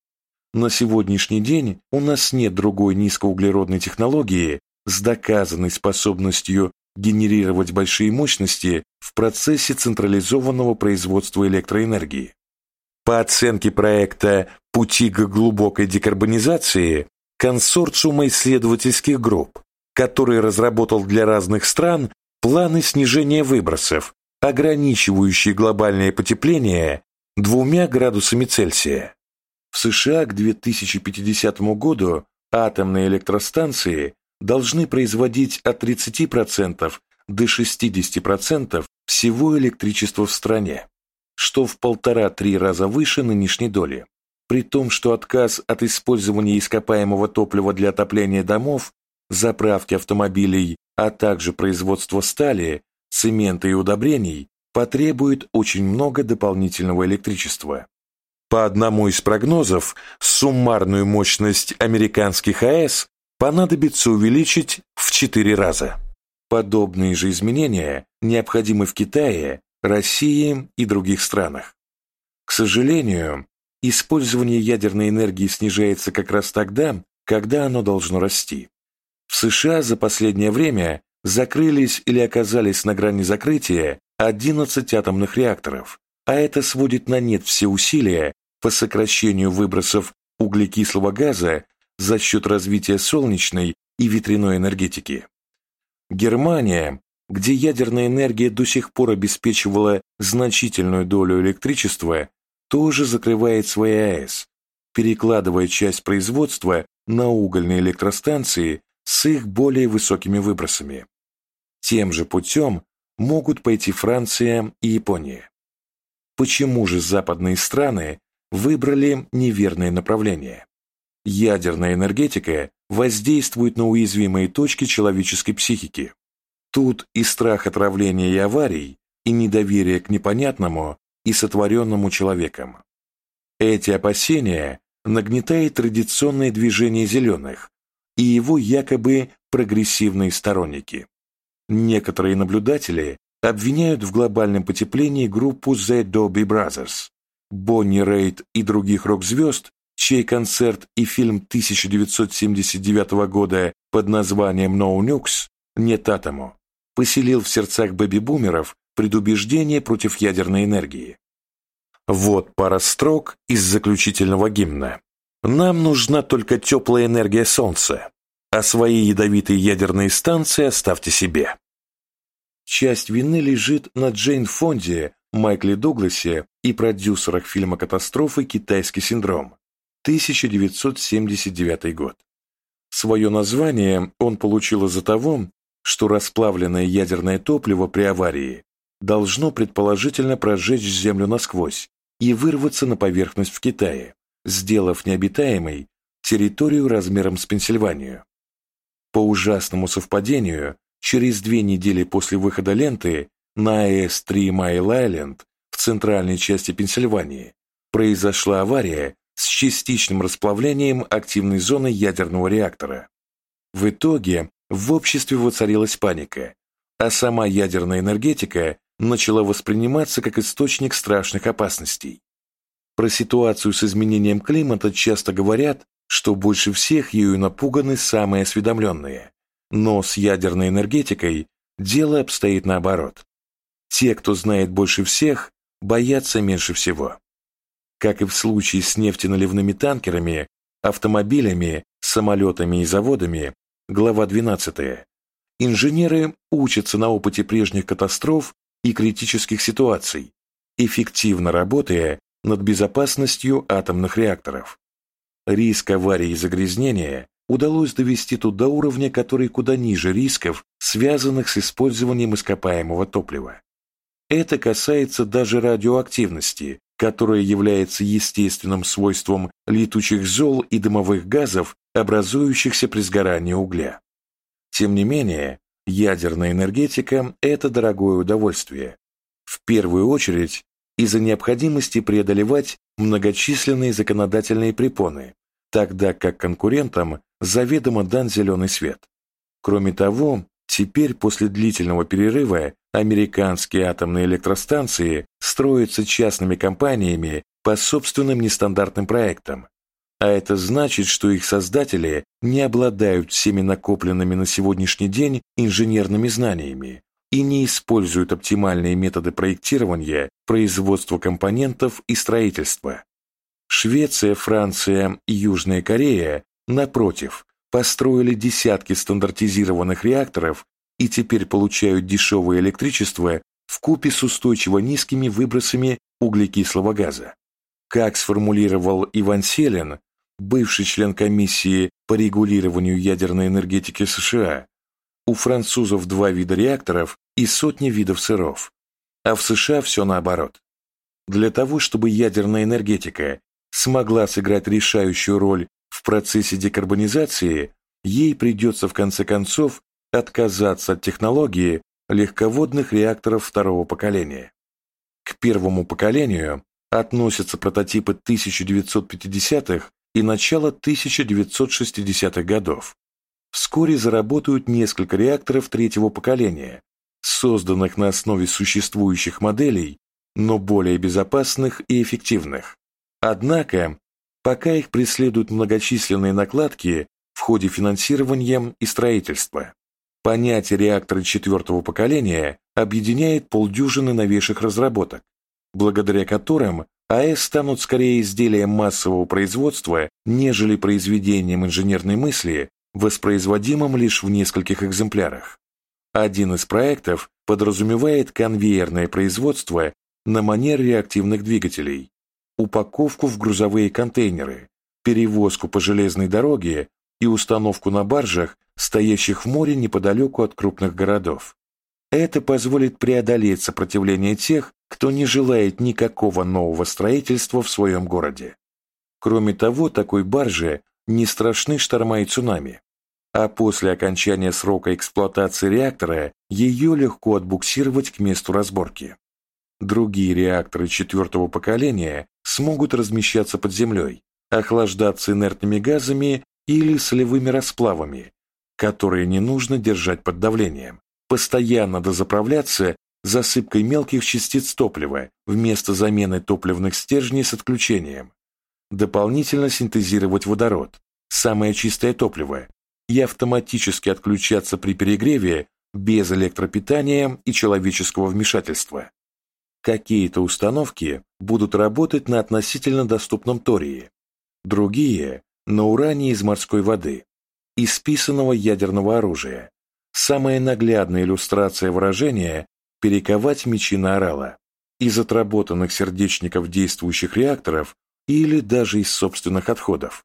На сегодняшний день у нас нет другой низкоуглеродной технологии с доказанной способностью генерировать большие мощности в процессе централизованного производства электроэнергии. По оценке проекта «Пути к глубокой декарбонизации» консорциума исследовательских групп, который разработал для разных стран планы снижения выбросов, ограничивающие глобальное потепление двумя градусами Цельсия. В США к 2050 году атомные электростанции должны производить от 30% до 60% всего электричества в стране, что в полтора-три раза выше нынешней доли. При том, что отказ от использования ископаемого топлива для отопления домов, заправки автомобилей, а также производства стали, цемента и удобрений потребует очень много дополнительного электричества. По одному из прогнозов, суммарную мощность американских АЭС понадобится увеличить в 4 раза. Подобные же изменения необходимы в Китае, России и других странах. К сожалению, использование ядерной энергии снижается как раз тогда, когда оно должно расти. В США за последнее время закрылись или оказались на грани закрытия 11 атомных реакторов, а это сводит на нет все усилия по сокращению выбросов углекислого газа за счет развития солнечной и ветряной энергетики. Германия, где ядерная энергия до сих пор обеспечивала значительную долю электричества, тоже закрывает свои АЭС, перекладывая часть производства на угольные электростанции с их более высокими выбросами. Тем же путем могут пойти Франция и Япония. Почему же западные страны выбрали неверное направление. Ядерная энергетика воздействует на уязвимые точки человеческой психики. Тут и страх отравления и аварий, и недоверие к непонятному и сотворенному человеком. Эти опасения нагнетает традиционное движение зеленых и его якобы прогрессивные сторонники. Некоторые наблюдатели обвиняют в глобальном потеплении группу The Doobie Brothers, Бонни Рейд и других рок-звезд, чей концерт и фильм 1979 года под названием «No Nukes» «Нет атому» поселил в сердцах бэби-бумеров предубеждение против ядерной энергии. Вот пара строк из заключительного гимна. Нам нужна только теплая энергия Солнца, а свои ядовитые ядерные станции оставьте себе. Часть вины лежит на Джейн Фонде Майкле Дугласе и продюсерах фильма «Катастрофы. Китайский синдром» 1979 год. Свое название он получил из-за того, что расплавленное ядерное топливо при аварии должно предположительно прожечь Землю насквозь и вырваться на поверхность в Китае, сделав необитаемой территорию размером с Пенсильванию. По ужасному совпадению, через две недели после выхода ленты на АЭС-3 Майл-Айленд в центральной части Пенсильвании произошла авария с частичным расплавлением активной зоны ядерного реактора. В итоге в обществе воцарилась паника, а сама ядерная энергетика начала восприниматься как источник страшных опасностей. Про ситуацию с изменением климата часто говорят, что больше всех ею напуганы самые осведомленные. Но с ядерной энергетикой дело обстоит наоборот. Те, кто знает больше всех, боятся меньше всего. Как и в случае с нефтеналивными танкерами, автомобилями, самолетами и заводами, глава 12, инженеры учатся на опыте прежних катастроф и критических ситуаций, эффективно работая над безопасностью атомных реакторов. Риск аварии и загрязнения удалось довести тут до уровня, который куда ниже рисков, связанных с использованием ископаемого топлива. Это касается даже радиоактивности, которая является естественным свойством летучих зол и дымовых газов, образующихся при сгорании угля. Тем не менее, ядерная энергетика – это дорогое удовольствие. В первую очередь из-за необходимости преодолевать многочисленные законодательные препоны, тогда как конкурентам заведомо дан зеленый свет. Кроме того, теперь после длительного перерыва американские атомные электростанции строятся частными компаниями по собственным нестандартным проектам, а это значит, что их создатели не обладают всеми накопленными на сегодняшний день инженерными знаниями и не используют оптимальные методы проектирования, производства компонентов и строительства. Швеция, Франция и Южная Корея, напротив, построили десятки стандартизированных реакторов и теперь получают дешевое электричество в купе с устойчиво низкими выбросами углекислого газа. Как сформулировал Иван Селин, бывший член комиссии по регулированию ядерной энергетики США, у французов два вида реакторов и сотни видов сыров, а в США все наоборот. Для того, чтобы ядерная энергетика смогла сыграть решающую роль в процессе декарбонизации, ей придется в конце концов отказаться от технологии легководных реакторов второго поколения. К первому поколению относятся прототипы 1950-х и начала 1960-х годов. Вскоре заработают несколько реакторов третьего поколения, созданных на основе существующих моделей, но более безопасных и эффективных. Однако, пока их преследуют многочисленные накладки в ходе финансирования и строительства, понятие реактора четвертого поколения объединяет полдюжины новейших разработок, благодаря которым АЭС станут скорее изделием массового производства, нежели произведением инженерной мысли, воспроизводимым лишь в нескольких экземплярах. Один из проектов подразумевает конвейерное производство на манер реактивных двигателей, упаковку в грузовые контейнеры, перевозку по железной дороге и установку на баржах, стоящих в море неподалеку от крупных городов. Это позволит преодолеть сопротивление тех, кто не желает никакого нового строительства в своем городе. Кроме того, такой барже не страшны шторма и цунами, а после окончания срока эксплуатации реактора ее легко отбуксировать к месту разборки. Другие реакторы четвертого поколения смогут размещаться под землей, охлаждаться инертными газами или солевыми расплавами, которые не нужно держать под давлением, постоянно дозаправляться засыпкой мелких частиц топлива вместо замены топливных стержней с отключением, дополнительно синтезировать водород, самое чистое топливо, и автоматически отключаться при перегреве без электропитания и человеческого вмешательства. Какие-то установки будут работать на относительно доступном тории, другие – на уране из морской воды, из списанного ядерного оружия, Самая наглядная иллюстрация выражения – перековать мечи на орала из отработанных сердечников действующих реакторов или даже из собственных отходов.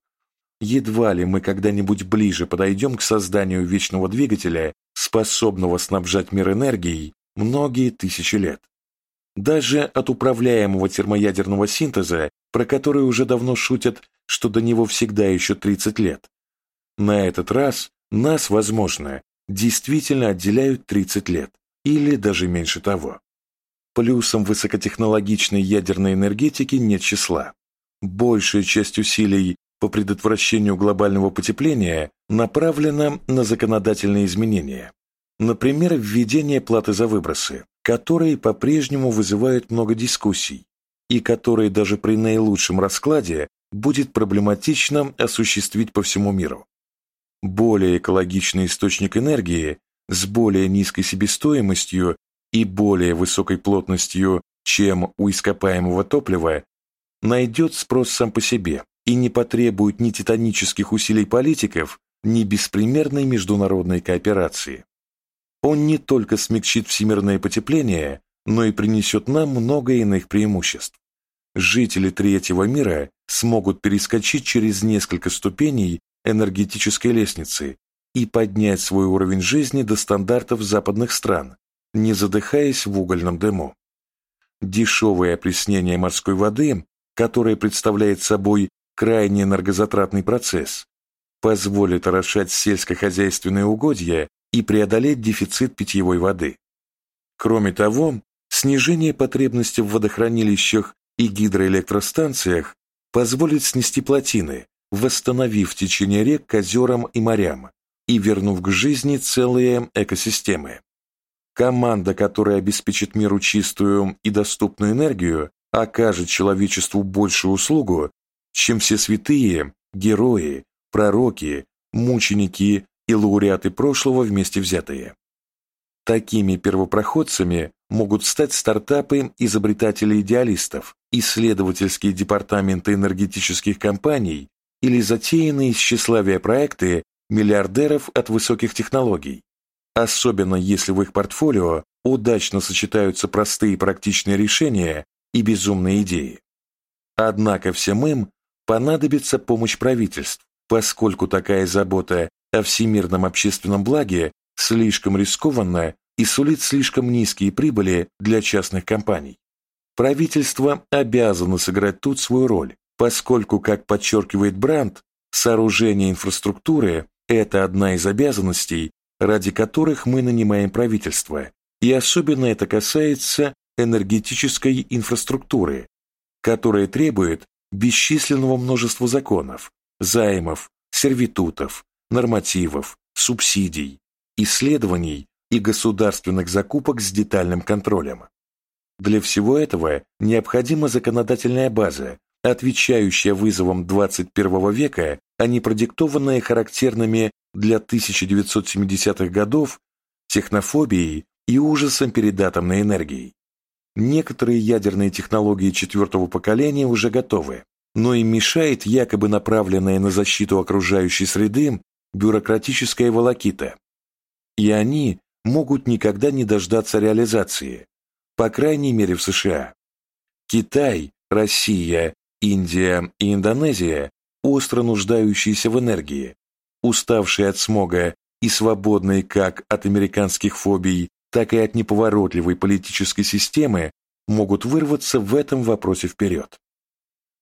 Едва ли мы когда-нибудь ближе подойдем к созданию вечного двигателя, способного снабжать мир энергией многие тысячи лет. Даже от управляемого термоядерного синтеза, про который уже давно шутят, что до него всегда еще 30 лет. На этот раз нас, возможно, действительно отделяют 30 лет, или даже меньше того. Плюсом высокотехнологичной ядерной энергетики нет числа. Большая часть усилий по предотвращению глобального потепления направлена на законодательные изменения. Например, введение платы за выбросы, которые по-прежнему вызывают много дискуссий и которые даже при наилучшем раскладе будет проблематично осуществить по всему миру. Более экологичный источник энергии с более низкой себестоимостью и более высокой плотностью, чем у ископаемого топлива, найдет спрос сам по себе и не потребует ни титанических усилий политиков, ни беспримерной международной кооперации. Он не только смягчит всемирное потепление, но и принесет нам много иных преимуществ. Жители третьего мира смогут перескочить через несколько ступеней энергетической лестницы и поднять свой уровень жизни до стандартов западных стран, не задыхаясь в угольном дыму. Дешевое опреснение морской воды, которое представляет собой крайне энергозатратный процесс, позволит орошать сельскохозяйственные угодья и преодолеть дефицит питьевой воды. Кроме того, снижение потребности в водохранилищах и гидроэлектростанциях позволит снести плотины, восстановив течение рек к озерам и морям и вернув к жизни целые экосистемы. Команда, которая обеспечит миру чистую и доступную энергию, окажет человечеству большую услугу, чем все святые, герои, пророки, мученики и лауреаты прошлого вместе взятые. Такими первопроходцами могут стать стартапы изобретателей-идеалистов, исследовательские департаменты энергетических компаний или затеянные из тщеславия проекты миллиардеров от высоких технологий, особенно если в их портфолио удачно сочетаются простые практичные решения и безумные идеи. Однако всем им понадобится помощь правительств, поскольку такая забота о всемирном общественном благе слишком рискованна и сулит слишком низкие прибыли для частных компаний. Правительство обязано сыграть тут свою роль, поскольку, как подчеркивает Бранд, сооружение инфраструктуры – это одна из обязанностей, ради которых мы нанимаем правительство, и особенно это касается энергетической инфраструктуры, которая требует бесчисленного множества законов, займов, сервитутов, нормативов, субсидий, исследований и государственных закупок с детальным контролем. Для всего этого необходима законодательная база, отвечающая вызовам 21 века, а не продиктованная характерными для 1970-х годов технофобией и ужасом перед атомной энергией. Некоторые ядерные технологии четвертого поколения уже готовы, но им мешает якобы направленная на защиту окружающей среды бюрократическая волокита. И они могут никогда не дождаться реализации, по крайней мере в США. Китай, Россия, Индия и Индонезия, остро нуждающиеся в энергии, уставшие от смога и свободные как от американских фобий, так и от неповоротливой политической системы, могут вырваться в этом вопросе вперед.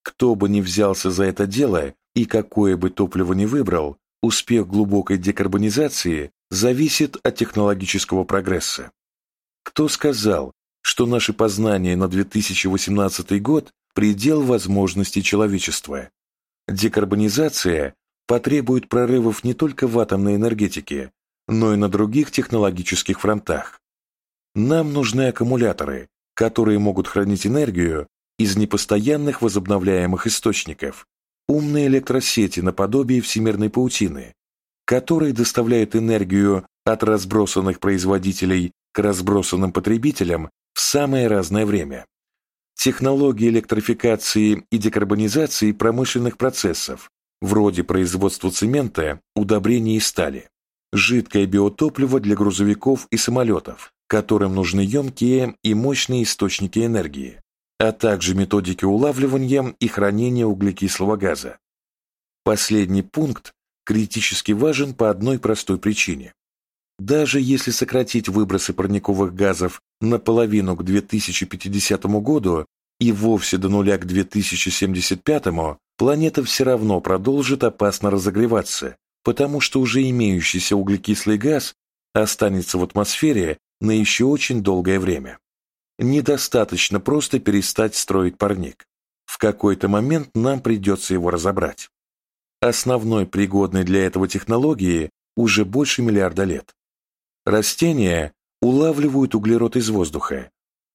Кто бы ни взялся за это дело и какое бы топливо ни выбрал, успех глубокой декарбонизации зависит от технологического прогресса. Кто сказал, что наши познания на 2018 год – предел возможностей человечества? Декарбонизация потребует прорывов не только в атомной энергетике, но и на других технологических фронтах. Нам нужны аккумуляторы, которые могут хранить энергию из непостоянных возобновляемых источников, умные электросети наподобие всемирной паутины, которые доставляют энергию от разбросанных производителей к разбросанным потребителям в самое разное время. Технологии электрификации и декарбонизации промышленных процессов, вроде производства цемента, удобрений и стали, жидкое биотопливо для грузовиков и самолетов, которым нужны емкие и мощные источники энергии, а также методики улавливания и хранения углекислого газа. Последний пункт критически важен по одной простой причине. Даже если сократить выбросы парниковых газов наполовину к 2050 году и вовсе до нуля к 2075, планета все равно продолжит опасно разогреваться, потому что уже имеющийся углекислый газ останется в атмосфере на еще очень долгое время. Недостаточно просто перестать строить парник. В какой-то момент нам придется его разобрать. Основной пригодной для этого технологии уже больше миллиарда лет. Растения улавливают углерод из воздуха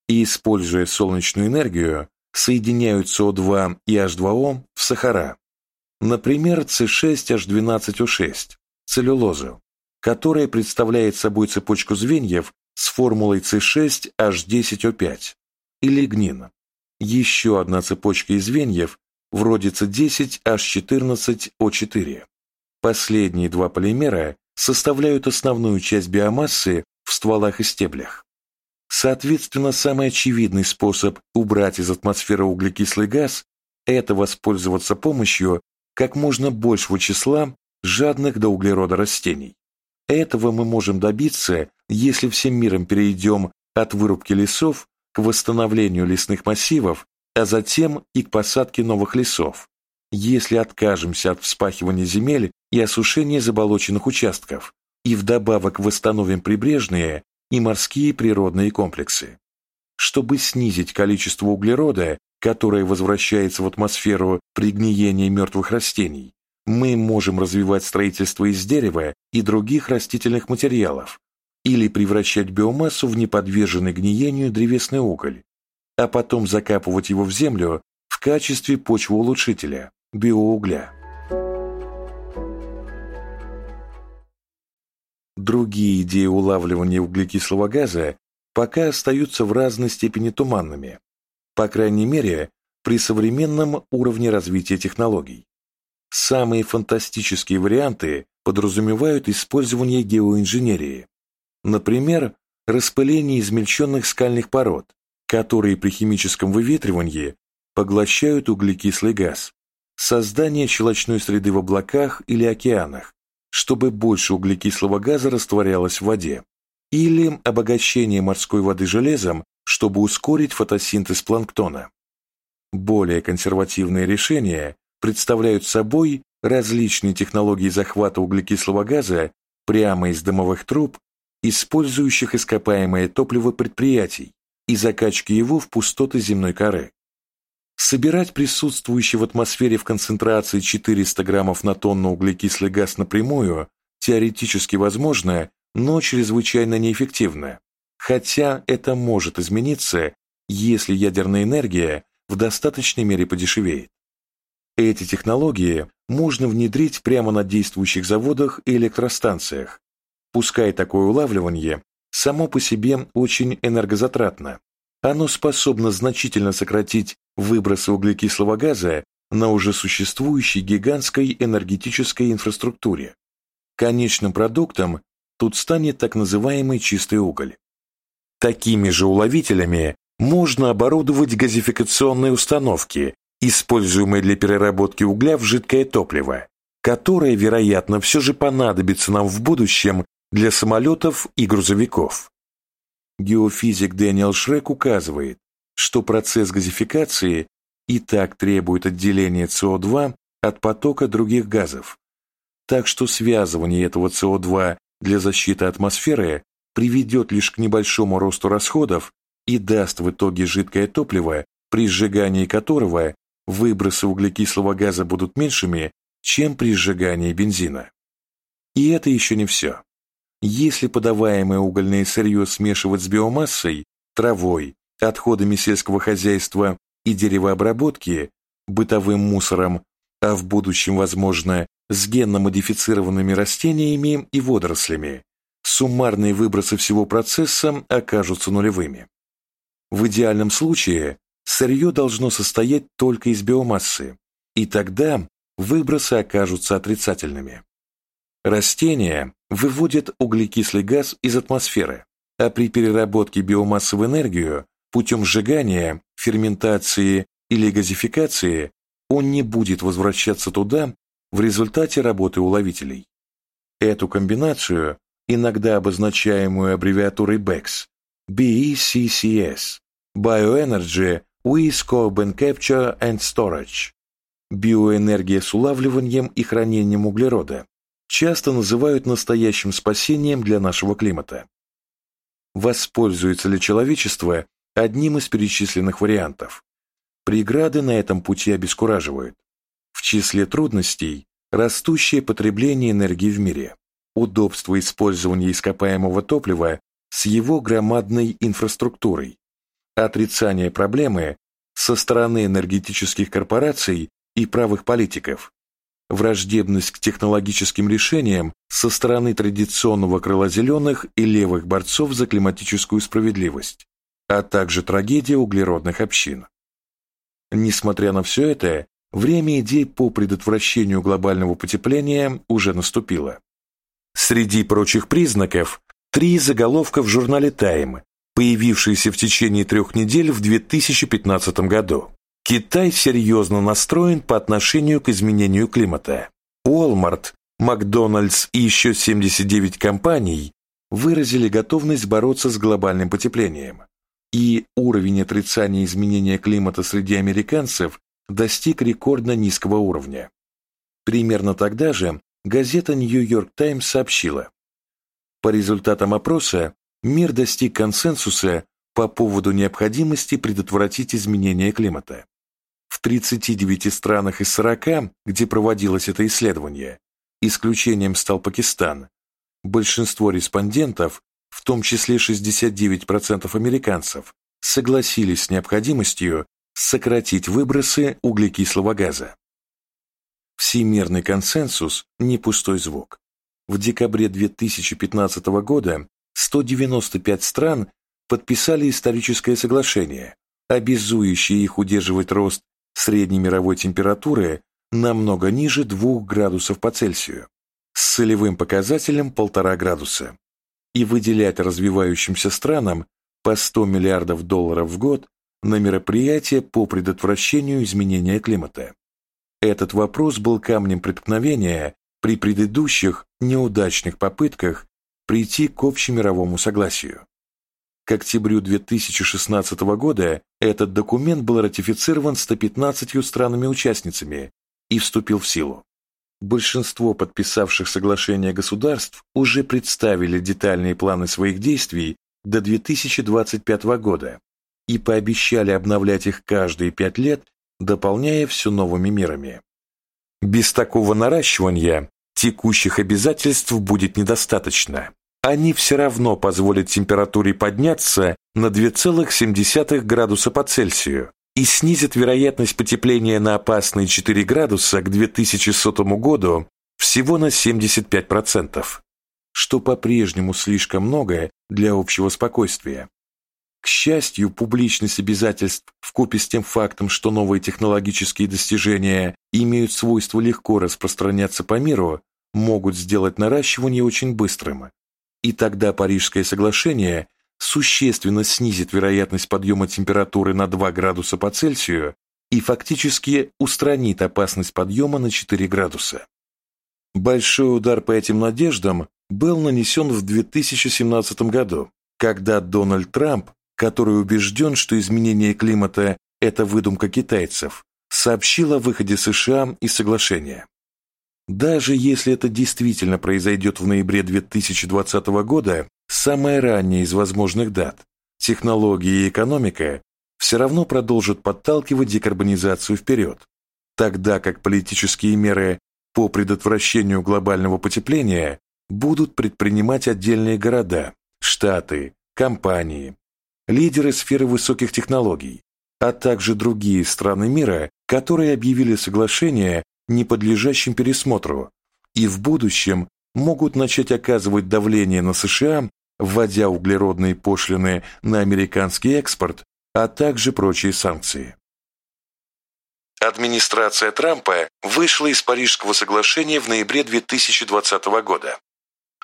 и, используя солнечную энергию, соединяют СО2 и H2O в сахара, например, C6H12O6, целлюлозу, которая представляет собой цепочку звеньев с формулой C6H10O5, и лигнин, еще одна цепочка из звеньев вроде C10H14O4. Последние два полимера составляют основную часть биомассы в стволах и стеблях. Соответственно, самый очевидный способ убрать из атмосферы углекислый газ – это воспользоваться помощью как можно большего числа жадных до углерода растений. Этого мы можем добиться, если всем миром перейдем от вырубки лесов к восстановлению лесных массивов, а затем и к посадке новых лесов, если откажемся от вспахивания земель и осушения заболоченных участков, и вдобавок восстановим прибрежные и морские природные комплексы. Чтобы снизить количество углерода, которое возвращается в атмосферу при гниении мертвых растений, мы можем развивать строительство из дерева и других растительных материалов или превращать биомассу в неподверженный гниению древесный уголь, а потом закапывать его в землю в качестве почвоулучшителя, биоугля. Другие идеи улавливания углекислого газа пока остаются в разной степени туманными, по крайней мере, при современном уровне развития технологий. Самые фантастические варианты подразумевают использование геоинженерии, например, распыление измельченных скальных пород, которые при химическом выветривании поглощают углекислый газ, создание щелочной среды в облаках или океанах, чтобы больше углекислого газа растворялось в воде, или обогащение морской воды железом, чтобы ускорить фотосинтез планктона. Более консервативные решения представляют собой различные технологии захвата углекислого газа прямо из дымовых труб, использующих ископаемое топливо предприятий и закачки его в пустоты земной коры. Собирать присутствующий в атмосфере в концентрации 400 граммов на тонну углекислый газ напрямую теоретически возможно, но чрезвычайно неэффективно, хотя это может измениться, если ядерная энергия в достаточной мере подешевеет. Эти технологии можно внедрить прямо на действующих заводах и электростанциях, пускай такое улавливание само по себе очень энергозатратно. Оно способно значительно сократить выбросы углекислого газа на уже существующей гигантской энергетической инфраструктуре. Конечным продуктом тут станет так называемый чистый уголь. Такими же уловителями можно оборудовать газификационные установки, используемые для переработки угля в жидкое топливо, которое, вероятно, все же понадобится нам в будущем для самолетов и грузовиков. Геофизик Дэниел Шрек указывает, что процесс газификации и так требует отделения СО2 от потока других газов. Так что связывание этого СО2 для защиты атмосферы приведет лишь к небольшому росту расходов и даст в итоге жидкое топливо, при сжигании которого выбросы углекислого газа будут меньшими, чем при сжигании бензина. И это еще не все. Если подаваемое угольное сырье смешивать с биомассой, травой отходами сельского хозяйства и деревообработки, бытовым мусором, а в будущем, возможно, с генно-модифицированными растениями и водорослями, суммарные выбросы всего процесса окажутся нулевыми. В идеальном случае сырье должно состоять только из биомассы, и тогда выбросы окажутся отрицательными. Растения выводят углекислый газ из атмосферы, а при переработке биомассы в энергию Путем сжигания, ферментации или газификации он не будет возвращаться туда в результате работы уловителей. Эту комбинацию, иногда обозначаемую аббревиатурой BECS, BECCS, Bioenergy with Carbon Capture and Storage, биоэнергия с улавливанием и хранением углерода, часто называют настоящим спасением для нашего климата. Воспользуется ли человечество одним из перечисленных вариантов. Преграды на этом пути обескураживают. В числе трудностей – растущее потребление энергии в мире, удобство использования ископаемого топлива с его громадной инфраструктурой, отрицание проблемы со стороны энергетических корпораций и правых политиков, враждебность к технологическим решениям со стороны традиционного крыла зеленых и левых борцов за климатическую справедливость, а также трагедия углеродных общин. Несмотря на все это, время идей по предотвращению глобального потепления уже наступило. Среди прочих признаков три заголовка в журнале Time, появившиеся в течение трех недель в 2015 году. Китай серьезно настроен по отношению к изменению климата. Walmart, Макдональдс и еще 79 компаний выразили готовность бороться с глобальным потеплением. И уровень отрицания изменения климата среди американцев достиг рекордно низкого уровня. Примерно тогда же газета New York Times сообщила, по результатам опроса мир достиг консенсуса по поводу необходимости предотвратить изменение климата. В 39 странах из 40, где проводилось это исследование, исключением стал Пакистан, большинство респондентов, в том числе 69% американцев, согласились с необходимостью сократить выбросы углекислого газа. Всемирный консенсус – не пустой звук. В декабре 2015 года 195 стран подписали историческое соглашение, обязующее их удерживать рост средней мировой температуры намного ниже 2 градусов по Цельсию с целевым показателем 1,5 градуса и выделять развивающимся странам по 100 миллиардов долларов в год на мероприятия по предотвращению изменения климата. Этот вопрос был камнем преткновения при предыдущих неудачных попытках прийти к общемировому согласию. К октябрю 2016 года этот документ был ратифицирован 115 странами-участницами и вступил в силу. Большинство подписавших соглашение государств уже представили детальные планы своих действий до 2025 года и пообещали обновлять их каждые пять лет, дополняя все новыми мерами. Без такого наращивания текущих обязательств будет недостаточно они все равно позволят температуре подняться на 2,7 градуса по Цельсию и снизят вероятность потепления на опасные 4 градуса к 2100 году всего на 75%, что по-прежнему слишком много для общего спокойствия. К счастью, публичность обязательств вкупе с тем фактом, что новые технологические достижения имеют свойство легко распространяться по миру, могут сделать наращивание очень быстрым. И тогда Парижское соглашение существенно снизит вероятность подъема температуры на 2 градуса по Цельсию и фактически устранит опасность подъема на 4 градуса. Большой удар по этим надеждам был нанесен в 2017 году, когда Дональд Трамп, который убежден, что изменение климата – это выдумка китайцев, сообщил о выходе США из соглашения. Даже если это действительно произойдет в ноябре 2020 года, самая ранняя из возможных дат, технологии и экономика все равно продолжат подталкивать декарбонизацию вперед, тогда как политические меры по предотвращению глобального потепления будут предпринимать отдельные города, штаты, компании, лидеры сферы высоких технологий, а также другие страны мира, которые объявили соглашение не подлежащим пересмотру и в будущем могут начать оказывать давление на США, вводя углеродные пошлины на американский экспорт, а также прочие санкции. Администрация Трампа вышла из Парижского соглашения в ноябре 2020 года.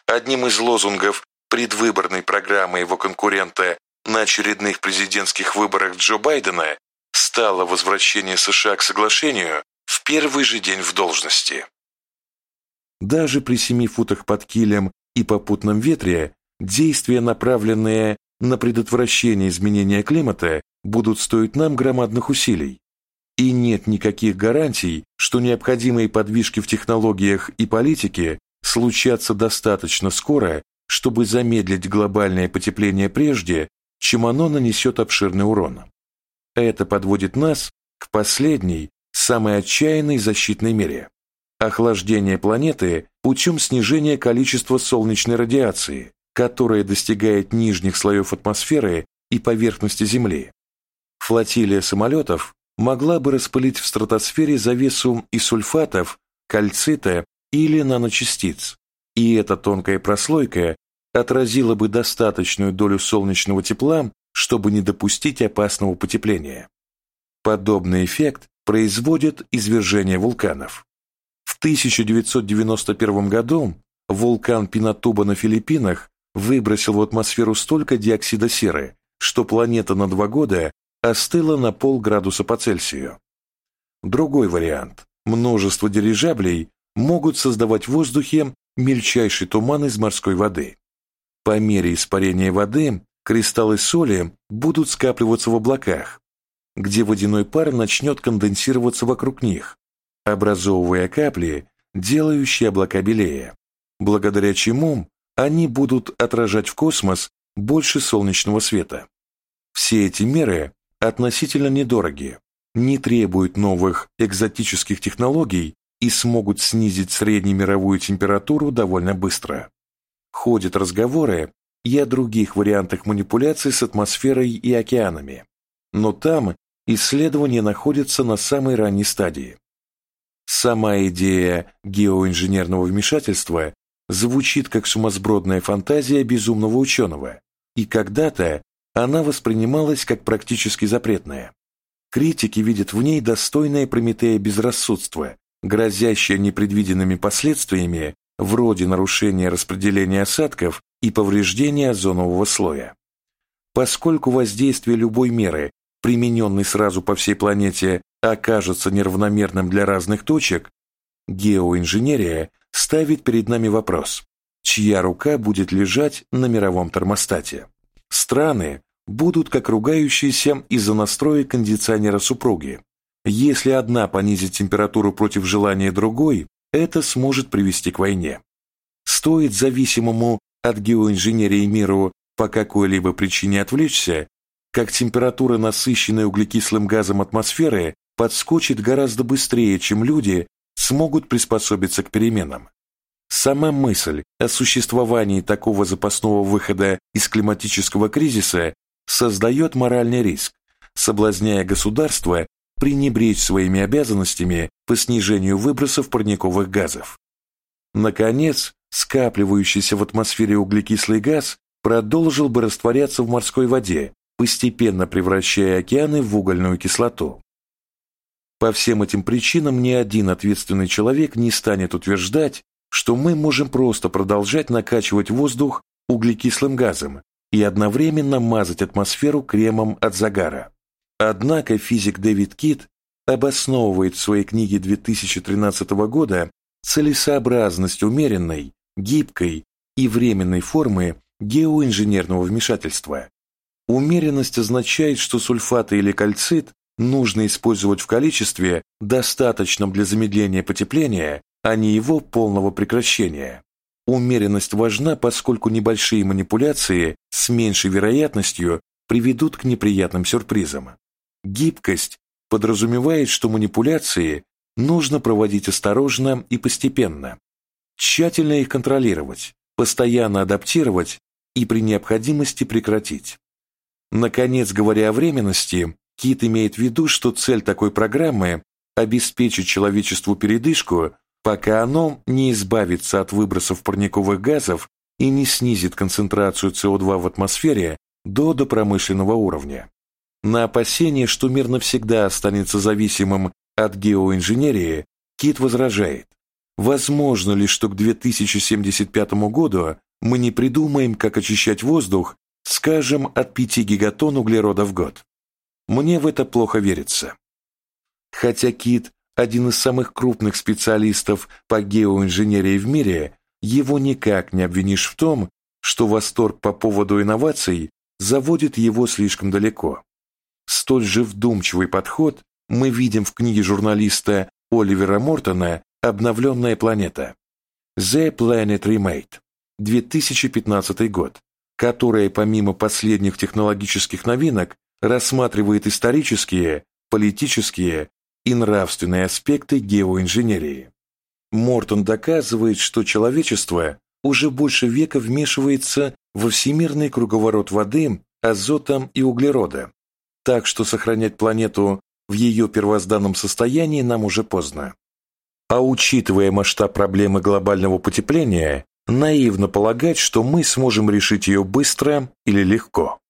Одним из лозунгов предвыборной программы его конкурента на очередных президентских выборах Джо Байдена стало возвращение США к соглашению, первый же день в должности. Даже при семи футах под килем и попутном ветре действия, направленные на предотвращение изменения климата, будут стоить нам громадных усилий. И нет никаких гарантий, что необходимые подвижки в технологиях и политике случатся достаточно скоро, чтобы замедлить глобальное потепление прежде, чем оно нанесет обширный урон. Это подводит нас к последней, самой отчаянной защитной мере – охлаждение планеты путем снижения количества солнечной радиации, которая достигает нижних слоев атмосферы и поверхности Земли. Флотилия самолетов могла бы распылить в стратосфере завесу из сульфатов, кальцита или наночастиц, и эта тонкая прослойка отразила бы достаточную долю солнечного тепла, чтобы не допустить опасного потепления. Подобный эффект производит извержение вулканов. В 1991 году вулкан Пинатуба на Филиппинах выбросил в атмосферу столько диоксида серы, что планета на два года остыла на полградуса по Цельсию. Другой вариант. Множество дирижаблей могут создавать в воздухе мельчайший туман из морской воды. По мере испарения воды кристаллы соли будут скапливаться в облаках, где водяной пар начнет конденсироваться вокруг них, образовывая капли, делающие облака белее, благодаря чему они будут отражать в космос больше солнечного света. Все эти меры относительно недорогие, не требуют новых экзотических технологий и смогут снизить среднемировую температуру довольно быстро. Ходят разговоры и о других вариантах манипуляций с атмосферой и океанами, но там исследования находятся на самой ранней стадии. Сама идея геоинженерного вмешательства звучит как сумасбродная фантазия безумного ученого, и когда-то она воспринималась как практически запретная. Критики видят в ней достойное Прометея безрассудство, грозящее непредвиденными последствиями вроде нарушения распределения осадков и повреждения озонового слоя. Поскольку воздействие любой меры, примененной сразу по всей планете, окажется неравномерным для разных точек, геоинженерия ставит перед нами вопрос, чья рука будет лежать на мировом термостате. Страны будут как ругающиеся из-за настроя кондиционера супруги. Если одна понизит температуру против желания другой, это сможет привести к войне. Стоит зависимому от геоинженерии миру по какой-либо причине отвлечься, как температура насыщенной углекислым газом атмосферы подскочит гораздо быстрее, чем люди смогут приспособиться к переменам. Сама мысль о существовании такого запасного выхода из климатического кризиса создает моральный риск, соблазняя государство пренебречь своими обязанностями по снижению выбросов парниковых газов. Наконец, скапливающийся в атмосфере углекислый газ продолжил бы растворяться в морской воде, постепенно превращая океаны в угольную кислоту. По всем этим причинам ни один ответственный человек не станет утверждать, что мы можем просто продолжать накачивать воздух углекислым газом и одновременно мазать атмосферу кремом от загара. Однако физик Дэвид Кит обосновывает в своей книге 2013 года целесообразность умеренной, гибкой и временной формы геоинженерного вмешательства. Умеренность означает, что сульфаты или кальцит нужно использовать в количестве, достаточном для замедления потепления, а не его полного прекращения. Умеренность важна, поскольку небольшие манипуляции с меньшей вероятностью приведут к неприятным сюрпризам. Гибкость подразумевает, что манипуляции нужно проводить осторожно и постепенно, тщательно их контролировать, постоянно адаптировать и при необходимости прекратить. Наконец, говоря о временности, Кит имеет в виду, что цель такой программы – обеспечить человечеству передышку, пока оно не избавится от выбросов парниковых газов и не снизит концентрацию СО2 в атмосфере до допромышленного уровня. На опасение, что мир навсегда останется зависимым от геоинженерии, Кит возражает. Возможно ли, что к 2075 году мы не придумаем, как очищать воздух, скажем, от 5 гигатон углерода в год? Мне в это плохо верится. Хотя Кит – один из самых крупных специалистов по геоинженерии в мире, его никак не обвинишь в том, что восторг по поводу инноваций заводит его слишком далеко. Столь же вдумчивый подход мы видим в книге журналиста Оливера Мортона «Обновленная планета» «The Planet Remade» 2015 год, которая помимо последних технологических новинок рассматривает исторические, политические и нравственные аспекты геоинженерии. Мортон доказывает, что человечество уже больше века вмешивается во всемирный круговорот воды, азота и углерода, так что сохранять планету в ее первозданном состоянии нам уже поздно. А учитывая масштаб проблемы глобального потепления, наивно полагать, что мы сможем решить ее быстро или легко.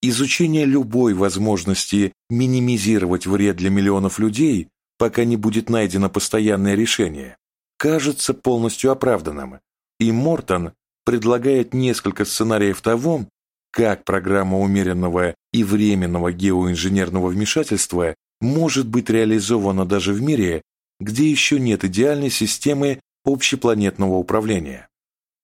Изучение любой возможности минимизировать вред для миллионов людей, пока не будет найдено постоянное решение, кажется полностью оправданным, и Мортон предлагает несколько сценариев того, как программа умеренного и временного геоинженерного вмешательства может быть реализована даже в мире, где еще нет идеальной системы общепланетного управления.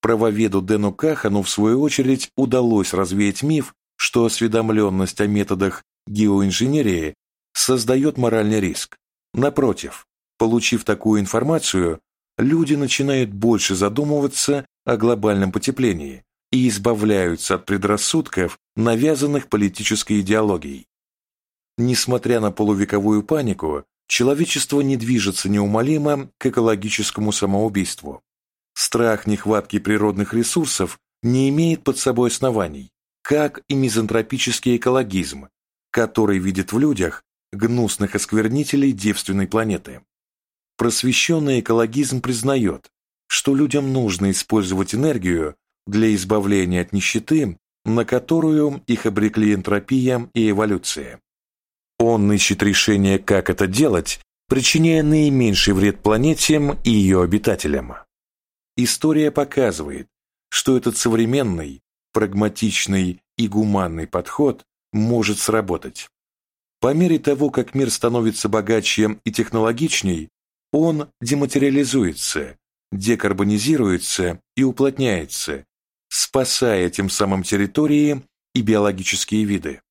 Правоведу Дэну Кахану, в свою очередь, удалось развеять миф, что осведомленность о методах геоинженерии создает моральный риск. Напротив, получив такую информацию, люди начинают больше задумываться о глобальном потеплении и избавляются от предрассудков, навязанных политической идеологией. Несмотря на полувековую панику, человечество не движется неумолимо к экологическому самоубийству. Страх нехватки природных ресурсов не имеет под собой оснований, как и мизантропический экологизм, который видит в людях гнусных осквернителей девственной планеты. Просвещенный экологизм признает, что людям нужно использовать энергию для избавления от нищеты, на которую их обрекли энтропия и эволюция. Он ищет решение, как это делать, причиняя наименьший вред планете и ее обитателям. История показывает, что этот современный, прагматичный и гуманный подход может сработать. По мере того, как мир становится богаче и технологичней, он дематериализуется, декарбонизируется и уплотняется, спасая тем самым территории и биологические виды.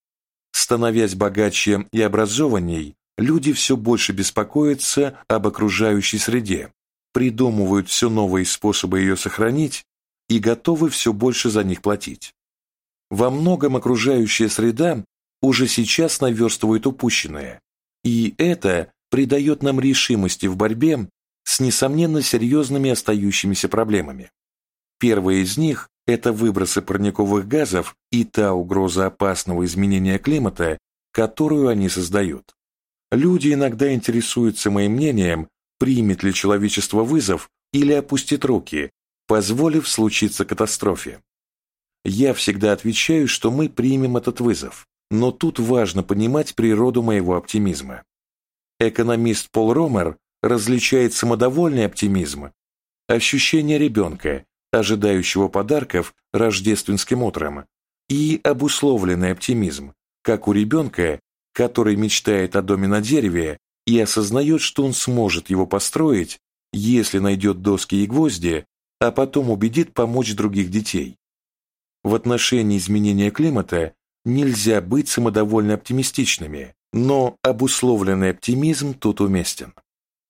Становясь богаче и образованней, люди все больше беспокоятся об окружающей среде, придумывают все новые способы ее сохранить и готовы все больше за них платить. Во многом окружающая среда уже сейчас наверстывает упущенное, и это придает нам решимости в борьбе с несомненно серьезными остающимися проблемами. Первая из них – это выбросы парниковых газов и та угроза опасного изменения климата, которую они создают. Люди иногда интересуются моим мнением, примет ли человечество вызов или опустит руки, позволив случиться катастрофе. Я всегда отвечаю, что мы примем этот вызов, но тут важно понимать природу моего оптимизма. Экономист Пол Ромер различает самодовольный оптимизм, ощущение ребенка, ожидающего подарков рождественским утром, и обусловленный оптимизм, как у ребенка, который мечтает о доме на дереве и осознает, что он сможет его построить, если найдет доски и гвозди, а потом убедит помочь других детей. В отношении изменения климата нельзя быть самодовольно оптимистичными, но обусловленный оптимизм тут уместен.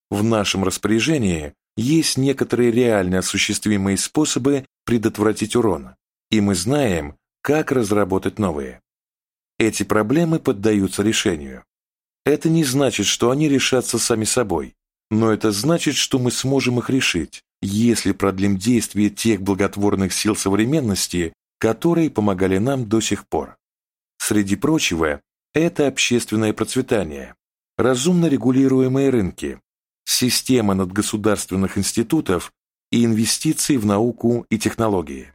В нашем распоряжении есть некоторые реально осуществимые способы предотвратить урон, и мы знаем, как разработать новые. Эти проблемы поддаются решению. Это не значит, что они решатся сами собой, но это значит, что мы сможем их решить, если продлим действие тех благотворных сил современности, которые помогали нам до сих пор. Среди прочего, это общественное процветание, разумно регулируемые рынки, система надгосударственных институтов и инвестиции в науку и технологии.